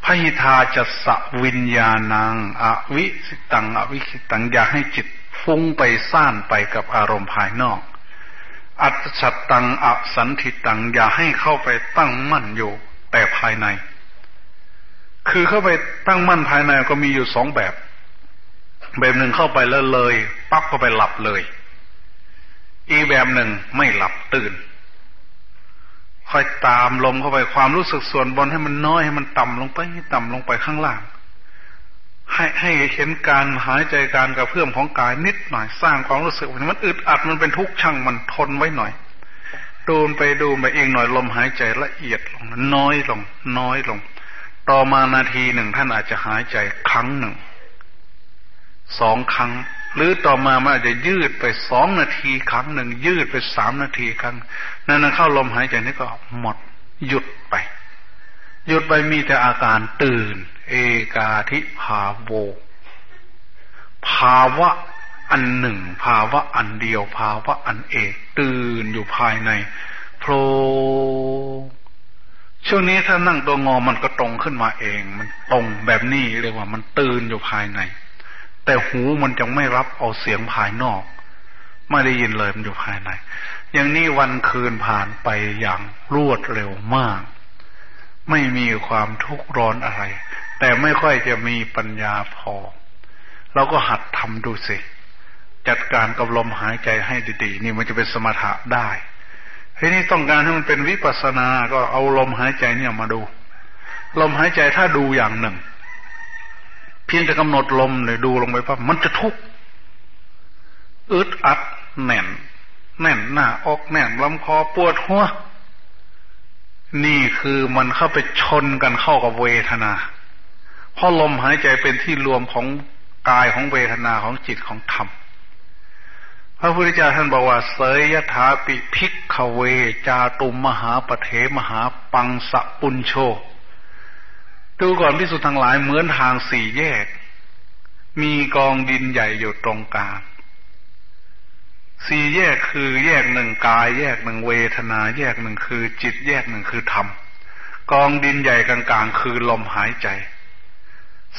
พระหิทาจะสวิญญาณัง อวิสิตัง อวิสิตังอยากให้จิตฟุ้งไปซ่านไปกับอารมณ์ภายนอก อัตสัตตังอสันติตังอย่าให้เข้าไปตั้งมั่นอยู่ แต่ภายใน คือเข้าไปตั้งมั่นภายในก็มีอยู่สองแบบ แบบหนึ่งเข้าไปแล้วเลย ปั๊บเข้าไปหลับเลย อีแบบหนึ่งไม่หลับตื่น ค่อยตามลมเข้าไปความรู้สึกส่วนบนให้มันน้อยให้มันต่ำลงไปต่ำลงไปข้างล่าง ให้ให้เห็นการหายใจการกระเพื่อมของกายนิดหน่อยสร้างความรู้สึกมันอึดอัดมันเป็นทุกข์ช่างมันทนไว้หน่อยดูไปดูไปเองหน่อยลมหายใจละเอียดลงน้อยลง น้อยลง ต่อมานาทีหนึ่งท่านอาจจะหายใจครั้งหนึ่งสองครั้ง หรือต่อมามันอาจจะยืดไปสองนาทีครั้งหนึ่งยืดไปสามนาทีครั้ง นั้นเข้าลมหายใจนี่ก็หมดหยุดไป หยุดไปมีแต่อาการตื่น เอกาทิภาโว ภาวะอันหนึ่ง ภาวะอันเดียว ภาวะอันเอก ตื่นอยู่ภายในโผล่ช่วงนี้ถ้านั่งตัวงอมันก็ตรงขึ้นมาเอง มันตรงแบบนี้เรียกว่ามันตื่นอยู่ภายใน แต่หูมันจะไม่รับเอาเสียงภายนอก ไม่ได้ยินเลยมันอยู่ภายใน อย่างนี้วันคืนผ่านไปอย่างรวดเร็วมาก ไม่มีความทุกข์ร้อนอะไร แต่ไม่ค่อยจะมีปัญญาพอ เราก็หัดทำดูสิ จัดการกับลมหายใจให้ดีๆ นี่มันจะเป็นสมถะได้ทีนี้ต้องการให้มันเป็นวิปัสสนา ก็เอาลมหายใจเนี่ยมาดู ลมหายใจถ้าดูอย่างหนึ่ง เพียงจะกำหนดลมเลยดูลงไปปั๊บมันจะทุกข์อึดอัดแน่น แน่นหน้าอกแน่นลำคอปวดหัว นี่คือมันเข้าไปชนกันเข้ากับเวทนา เพราะลมหายใจเป็นที่รวมของกายของเวทนาของจิตของธรรม พระพุทธเจ้าท่านบอกว่าเสยยถาปิพิกขเว จาตุมมหาปเทมหาปังสะปุญโช ดูก่อนพิสุทธ์ทั้งหลายเหมือนทางสี่แยก มีกองดินใหญ่อยู่ตรงกลาง สี่แยกคือแยกหนึ่งกาย แยกหนึ่งเวทนา แยกหนึ่งคือจิตแยกหนึ่งคือธรรม กองดินใหญ่กลางๆ คือลมหายใจ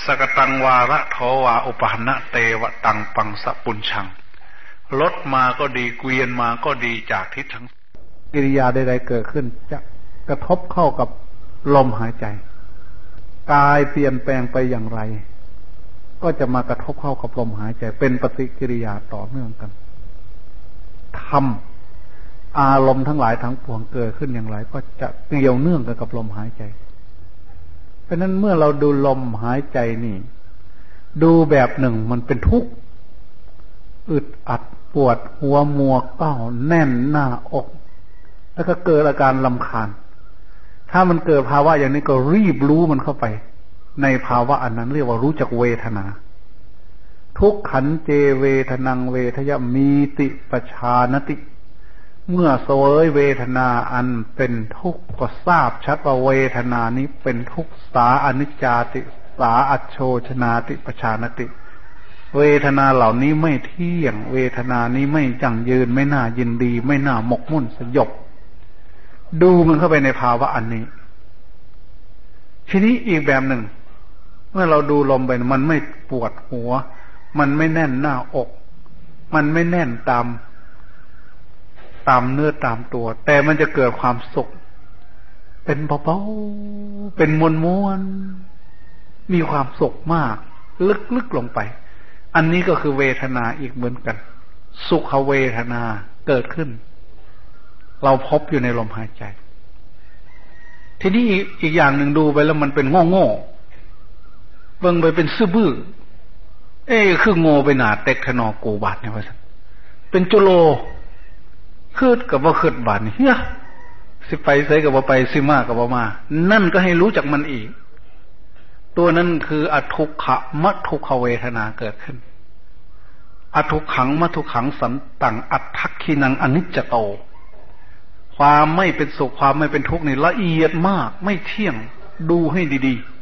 สกตังวาระทวาอุปหณะเตวะตังปังสปุญชังลดมาก็ดีเกวียนมาก็ดีจากทิศทั้งกิริยาใดๆเกิดขึ้น จะกระทบเข้ากับลมหายใจ กายเปลี่ยนแปลงไปอย่างไร ก็จะมากระทบเข้ากับลมหายใจ เป็นปฏิกิริยาต่อเนื่องกัน ทำอารมณ์ทั้งหลายทั้งปวงเกิดขึ้นอย่างไรก็จะเกี่ยวเนื่องกันกับลมหายใจ เพราะนั้นเมื่อเราดูลมหายใจนี่ ดูแบบหนึ่งมันเป็นทุกข์อึดอัดปวดหัวมัวเก้าแน่นหน้าอก แล้วก็เกิดอาการลำคาญ ถ้ามันเกิดภาวะอย่างนี้ก็รีบรู้มันเข้าไป ในภาวะอันนั้นเรียกว่ารู้จักเวทนา ทุกขันเจเวทนังเวทยมีติปชานติ เมื่อเสวยเวทนาอันเป็นทุกข์ก็ทราบชัดว่าเวทนานี้เป็นทุกข์สาอนิจจาติ สาอัจโชชนาติปชานติ เวทนาเหล่านี้ไม่เที่ยง เวทนานี้ไม่จังยืนไม่น่ายินดี ไม่น่าหมกมุ่นสยบ ดูมันเข้าไปในภาวะอันนี้ ทีนี้อีกแบบหนึ่ง เมื่อเราดูลมไปมันไม่ปวดหัว มันไม่แน่นหน้าอก มันไม่แน่นตาม ตามเนื้อตามตัว แต่มันจะเกิดความสุข เป็นเบาๆเป็นมวลมวลมีความสุขมาก ลึกๆลงไป อันนี้ก็คือเวทนาอีกเหมือนกัน สุขเวทนาเกิดขึ้น เราพบอยู่ในลมหายใจ ทีนี้อีกอย่างหนึ่งดูไปแล้วมันเป็นโง่โง่เบิ่งไปเป็นซื่อบื้อ เอ้คือโง่ไปหนาเต็กขนอกูบาทเนี่ยว่าเป็นจุโลคืดกับว่าคืดบาทนี่เฮียสิไปใส่กับว่าไปสิมากับว่ามา นั่นก็ให้รู้จักมันอีก ตัวนั้นคืออทุกขะมัทุกขเวทนาเกิดขึ้น อทุกขังมัทุกขังสันตังอัตทักขีนังอนิจจโต ความไม่เป็นสุขความไม่เป็นทุกข์นี่ละเอียดมาก ไม่เที่ยงดูให้ดีๆ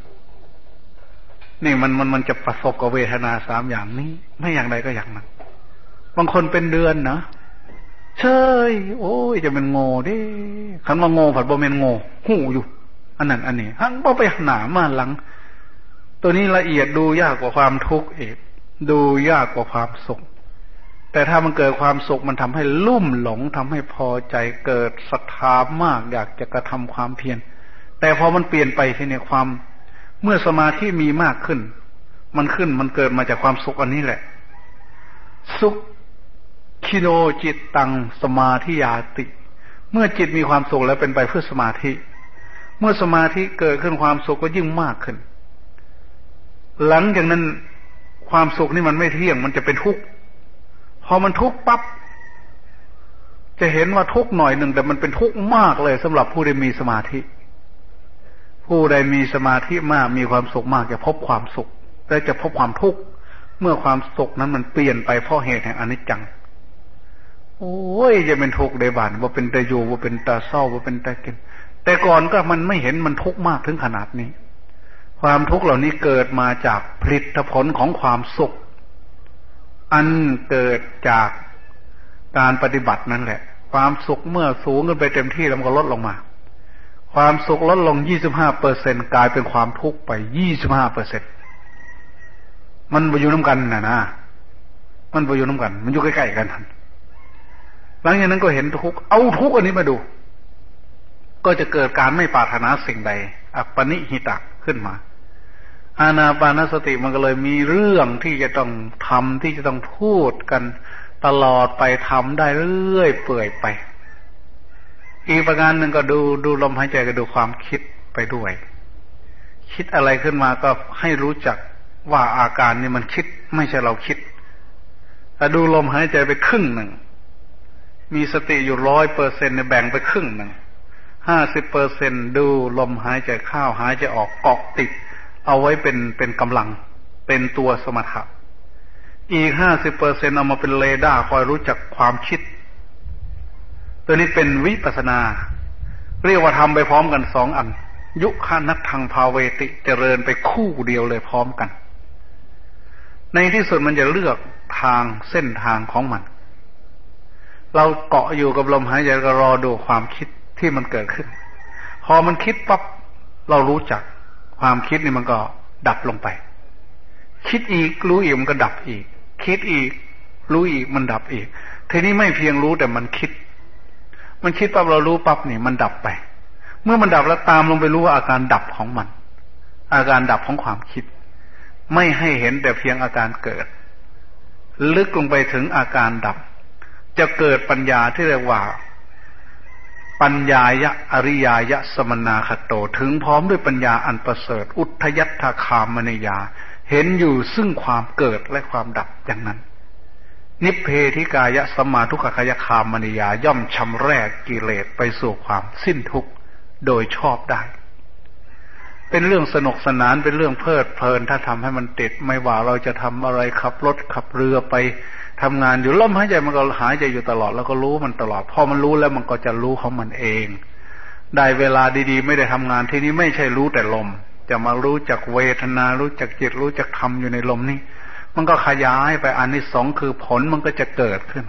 นี่มันมันมันจะประสบกับเวทนาสามอย่างนี้ ไม่อย่างใดก็อย่างนั้นบางคนเป็นเดือนนะเชยโอ้ยจะเป็นโง่ดิคันว่าโง่ผัดบ่เป็นโง่หูอยู่ อันนั้นอันนี้หันบ่ไปหนามาหลัง ตัวนี้ละเอียดดูยากกว่าความทุกข์เอกดูยากกว่าความสุข แต่ถ้ามันเกิดความสุขมันทำให้ลุ่มหลงทำให้พอใจเกิดศรัทธามาก อยากจะกระทำความเพียรแต่พอมันเปลี่ยนไปทีเนี่ยความ เมื่อสมาธิมีมากขึ้น มันขึ้นมันเกิดมาจากความสุขอันนี้แหละ สุขคิโนจิตตังสมาธิยาติ เมื่อจิตมีความสุขแล้วเป็นไปเพื่อสมาธิ เมื่อสมาธิเกิดขึ้นความสุขก็ยิ่งมากขึ้น หลังจากนั้นความสุขนี่มันไม่เที่ยงมันจะเป็นทุกข์พอมันทุกข์ปั๊บจะเห็นว่าทุกข์หน่อยหนึ่งแต่มันเป็นทุกข์มากเลยสำหรับผู้ใดมีสมาธิ ผู้ใดมีสมาธิมากมีความสุขมากจะพบความสุข และจะพบความทุกข์เมื่อความสุขนั้นมันเปลี่ยนไปเพราะเหตุแห่งอนิจจัง โอ้ยจะเป็นทุกข์ในบ้านว่าเป็นตะยูว่าเป็นตาเศร้าว่าเป็นตากิน แต่ก่อนก็มันไม่เห็นมันทุกข์มากถึงขนาดนี้ ความทุกข์เหล่านี้เกิดมาจากผลิตผลของความสุข อันเกิดจากการปฏิบัตินั่นแหละ ความสุขเมื่อสูงขึ้นไปเต็มที่แล้วมันก็ลดลงมา ความสุขลดลงยี่สิบห้าเปอร์เซ็นกลายเป็นความทุกข์ไปยี่สิบห้าเปอร์เซ็นมันไปอยู่น้ำกันนะนะ มันไปอยู่น้ำกัน มันอยู่ใกล้ๆกันหลังจากนั้นก็เห็นทุกข์ เอาทุกข์อันนี้มาดู ก็จะเกิดการไม่ปรารถนาสิ่งใด อัปปนิหิตะขึ้นมา อาณาปานสติมันก็เลยมีเรื่องที่จะต้องทำที่จะต้องพูดกันตลอดไปทำได้เรื่อยเปื่อยไป อีกประการหนึ่งก็ดูดูลมหายใจก็ดูความคิดไปด้วย คิดอะไรขึ้นมาก็ให้รู้จักว่าอาการนี้มันคิดไม่ใช่เราคิดแต่ดูลมหายใจไปครึ่งหนึ่ง มีสติอยู่ร้อยเปอร์เซ็นต์แบ่งไปครึ่งหนึ่งห้าสิบเปอร์เซ็นดูลมหายใจเข้าหายใจออกเกาะติด เอาไว้เป็นเป็นกำลัง เป็นตัวสมถะอีกห้าสิบเปอร์เซ็นเอามาเป็นเรดาร์คอยรู้จักความคิด ตัวนี้เป็นวิปัสนา เรียกว่าทำไปพร้อมกันสองอัน ยุคานักทางภาเวติเจริญไปคู่เดียวเลยพร้อมกัน ในที่สุดมันจะเลือกทางเส้นทางของมัน เราเกาะอยู่กับลมหายใจก็รอดูความคิดที่มันเกิดขึ้น พอมันคิดปั๊บเรารู้จัก ความคิดนี่มันก็ดับลงไป คิดอีกรู้อีกมันก็ดับอีก คิดอีก รู้อีกมันดับอีกทีนี้ไม่เพียงรู้แต่มันคิด มันคิดปั๊บเรารู้ปั๊บนี่มันดับไป เมื่อมันดับแล้วตามลงไปรู้ว่าอาการดับของมัน อาการดับของความคิด ไม่ให้เห็นแต่เพียงอาการเกิด ลึกลงไปถึงอาการดับ จะเกิดปัญญาที่เรียกว่า ปัญญายะอริยายะสมนาคโตถึงพร้อมด้วยปัญญาอันประเสริฐ อุทยัตถคามนยา เห็นอยู่ซึ่งความเกิดและความดับอย่างนั้น นิเพธิกายะสมาทุกขยคามนิยาย่อมชำแรกกิเลสไปสู่ความสิ้นทุกข์โดยชอบได้ เป็นเรื่องสนุกสนานเป็นเรื่องเพลิดเพลิน ถ้าทำให้มันติดไม่ว่าเราจะทำอะไรขับรถขับเรือไปทำงานอยู่ลมหายใจมันก็หายใจอยู่ตลอดแล้วก็รู้มันตลอดพอมันรู้แล้วมันก็จะรู้ของมันเอง ได้เวลาดีๆ ไม่ได้ทำงานที่นี้ไม่ใช่รู้แต่ลม จะมารู้จักเวทนารู้จักจิตรู้จักธรรมอยู่ในลมนี่ มันก็ขยายไปอันที่สองคือผลมันก็จะเกิดขึ้น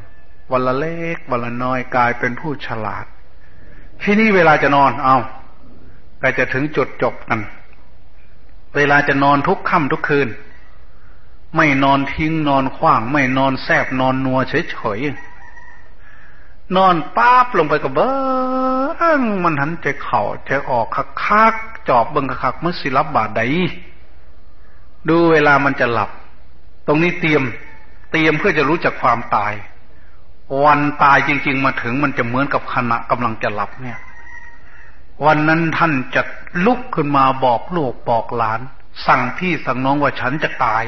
วันละเล็กวันละน้อยกลายเป็นผู้ฉลาด ที่นี่เวลาจะนอนเอาก็จะถึงจุดจบกัน เวลาจะนอนทุกค่ำทุกคืน ไม่นอนทิ้งนอนขว้าง ไม่นอนแซบนอนนัวเฉยๆนอนป้าบลงไปกับเบิ้งมันหันใจเข่าใจออกคักคักจอบเบิ้งคักเมื่อสิรับบาดใดดูเวลามันจะหลับ ตรงนี้เตรียมเตรียมเพื่อจะรู้จักความตาย วันตายจริง ๆ มาถึงมันจะเหมือนกับขณะกำลังจะหลับเนี่ย วันนั้นท่านจะลุกขึ้นมาบอกลูกบอกหลาน สั่งพี่สั่งน้องว่าฉันจะตาย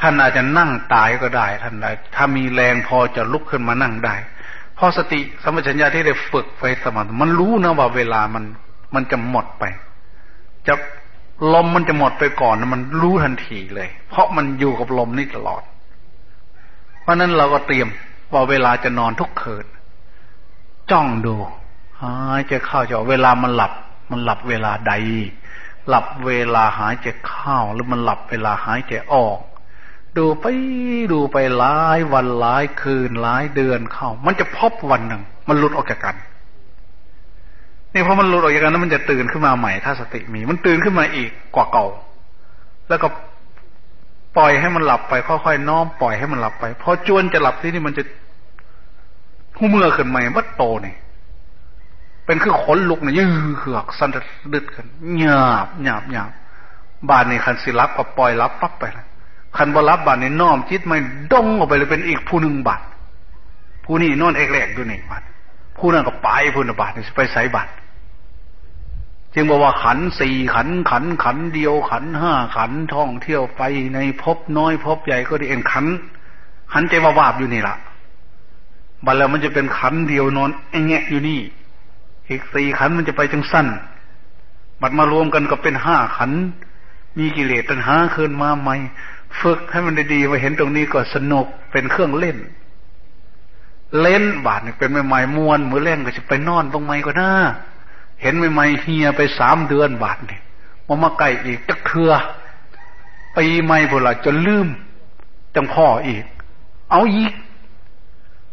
ท่านอาจจะนั่งตายก็ได้ท่านใดถ้ามีแรงพอจะลุกขึ้นมานั่งได้พอสติสมัชัญญาที่ได้ฝึกไปสม่ำมันรู้นะว่าเวลามันมันจะหมดไป จะ ลมมันจะหมดไปก่อนมันรู้ทันทีเลย เพราะมันอยู่กับลมนี่ตลอด เพราะนั้นเราก็เตรียมว่าเวลาจะนอนทุกคืนจ้องดูหายใจเข้าจะเวลามันหลับ มันหลับเวลาใด หลับเวลาหายใจเข้าหรือมันหลับเวลาหายใจออก ดูไปดูไปหลายวันหลายคืนหลายเดือนเข้า มันจะพบวันหนึ่ง มันหลุดออกจากกัน นี่พอมันหลุดออกจากกันแล้วมันจะตื่นขึ้นมาใหม่ถ้าสติมี มันตื่นขึ้นมาอีกกว่าเก่า แล้วก็ปล่อยให้มันหลับไปค่อยๆน้อมปล่อยให้มันหลับไปพอจวนจะหลับที่นี่มันจะหูเมื่อขึ้นใหม่วัดโตนี่เป็นคือขนลุกเนี่ยยื้อเหือกสันดึดขึ้นหยาบหยาบหยาบบานนี่คันสิรับก็ปล่อยรับปั๊บไปละคันบรับบานนี่น้อมจิตไม่ดงออกไปเลยเป็นอีกผู้หนึ่งบาทผู้นี้นอนเอกแรกดูนี่บาท ผู้นั้นก็ไปผู้นั้นบาทไปใส่บาทจึงบอกว่าขันสี่ขันขันขันเดียวขันห้าขันท่องเที่ยวไปในภพน้อยภพใหญ่ก็ดีเอ็นขันขันใจว่าวาบอยู่นี่ละบัดแล้วมันจะเป็นขันเดียวนอนแงะอยู่นี่อีกสี่ขันมันจะไปจังสั้นบัดมารวมกันก็เป็นห้าขัน มีกิเลสตัณหาเคืนมาใหม่ ฝึกให้มันดีๆมาเห็นตรงนี้ก็สนุกเป็นเครื่องเล่น เล่นบาทเนี่ยเป็นใหม่ๆมวนมือเล่นก็จะไปนอนตรงไหมก็น่าเห็นใหม่ๆเฮียไปสามเดือนบาทเนี่ยมามาไก่อีกจักเทือปีใหม่พวกเราจนลืมจังพ่ออีก เอาอีก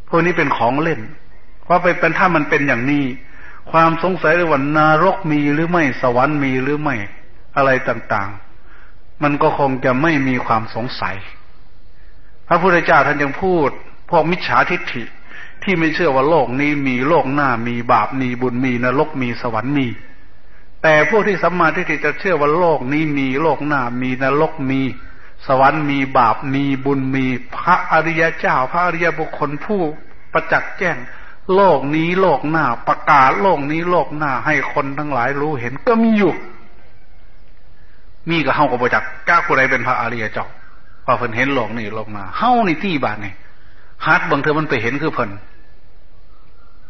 พวกนี้เป็นของเล่นเพราะไปเป็นถ้ามันเป็นอย่างนี้ ความสงสัยเรื่องว่านรกมีหรือไม่สวรรค์มีหรือไม่อะไรต่างๆ มันก็คงจะไม่มีความสงสัย พระพุทธเจ้าท่านยังพูด พวกมิจฉาทิฏฐิ ที่ไม่เชื่อว่าโลกนี้มีโลกหน้ามีบาปมีบุญมีนรกมีสวรรค์มี แต่พวกที่สัมมาทิฏฐิจะเชื่อว่าโลกนี้มีโลกหน้ามีนรกมี สวรรค์มีบาปมีบุญมี พระอริยเจ้า พระอริยบุคคลผู้ประจักษ์แจ้ง โลกนี้โลกหน้าประกาศโลกนี้โลกหน้าให้คนทั้งหลายรู้เห็นก็มีอยู่ มีกับเฮากับประจักษ์ก้าคนใดเป็นพระอริยเจ้าพอเพิ่นเห็นโลกนี้โลกหน้าเฮาในที่บาทนี่ ฮัดบางเธอมันไปเห็นคือเพิ่น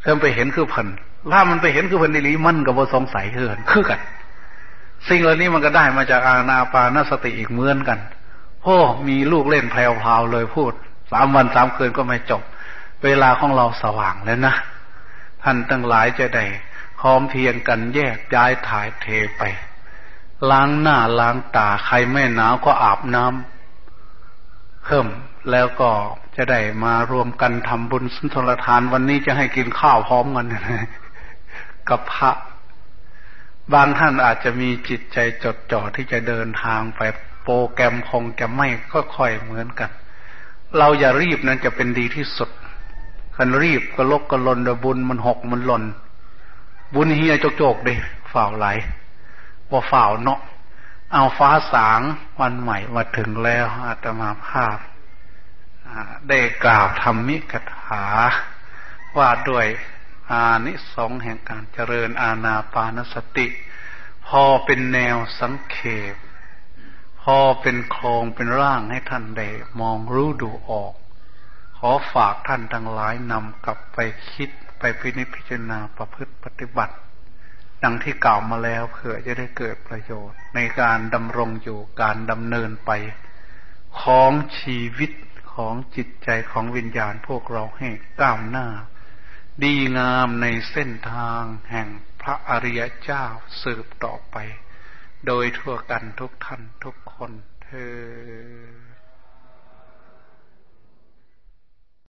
เธอไปเห็นคือเพิ่นถ้ามันไปเห็นคือเพิ่นในลีมันกับว่าสงสัยเือนคือกัน สิ่งเหล่านี้มันก็ได้มาจากอาณาปานสติอีกเหมือนกันโอ้มีลูกเล่นแพลวๆเลยพูดสามวันสามคืนก็ไม่จบ เวลาของเราสว่างแล้วนะท่านตั้งหลายจะได้พร้อมเพียงกันแยกย้ายถ่ายเทไป ล้างหน้าล้างตาใครไม่หนาวก็อาบน้ำเพิ่ม แล้วก็จะได้มารวมกันทำบุญสุนทรทานวันนี้จะให้กินข้าวพร้อมกันกับพระ บางท่านอาจจะมีจิตใจจดจ่อที่จะเดินทางไปโปรแกรมคงจะไม่ค่อยเหมือนกัน เราอย่ารีบนั้นจะเป็นดีที่สุดคันรีบก็ลกก็ลนเดบุญมันหกมันหล่น บุญเฮียโจกๆเด้ฝ่าไหลว่าฝ่าเนาะเอาฟ้าสางวันใหม่มาถึงแล้วอาตมาภาพ ได้กล่าวธรรมิกถา ว่าด้วยอานิสงส์แห่งการเจริญอาณาปานสติ พอเป็นแนวสังเขปพอเป็นโครงเป็นร่างให้ท่านได้มองรู้ดูออก ขอฝากท่านทั้งหลายนำกลับไปคิดไปพินิจพิจารณาประพฤติปฏิบัติ ดังที่กล่าวมาแล้วเผื่อจะได้เกิดประโยชน์ ในการดำรงอยู่การดำเนินไปของชีวิต ของจิตใจของวิญญาณพวกเราให้ก้าวหน้า ดีงามในเส้นทางแห่งพระอริยเจ้าสืบต่อไป โดยทั่วกันทุกท่านทุกคนเธอ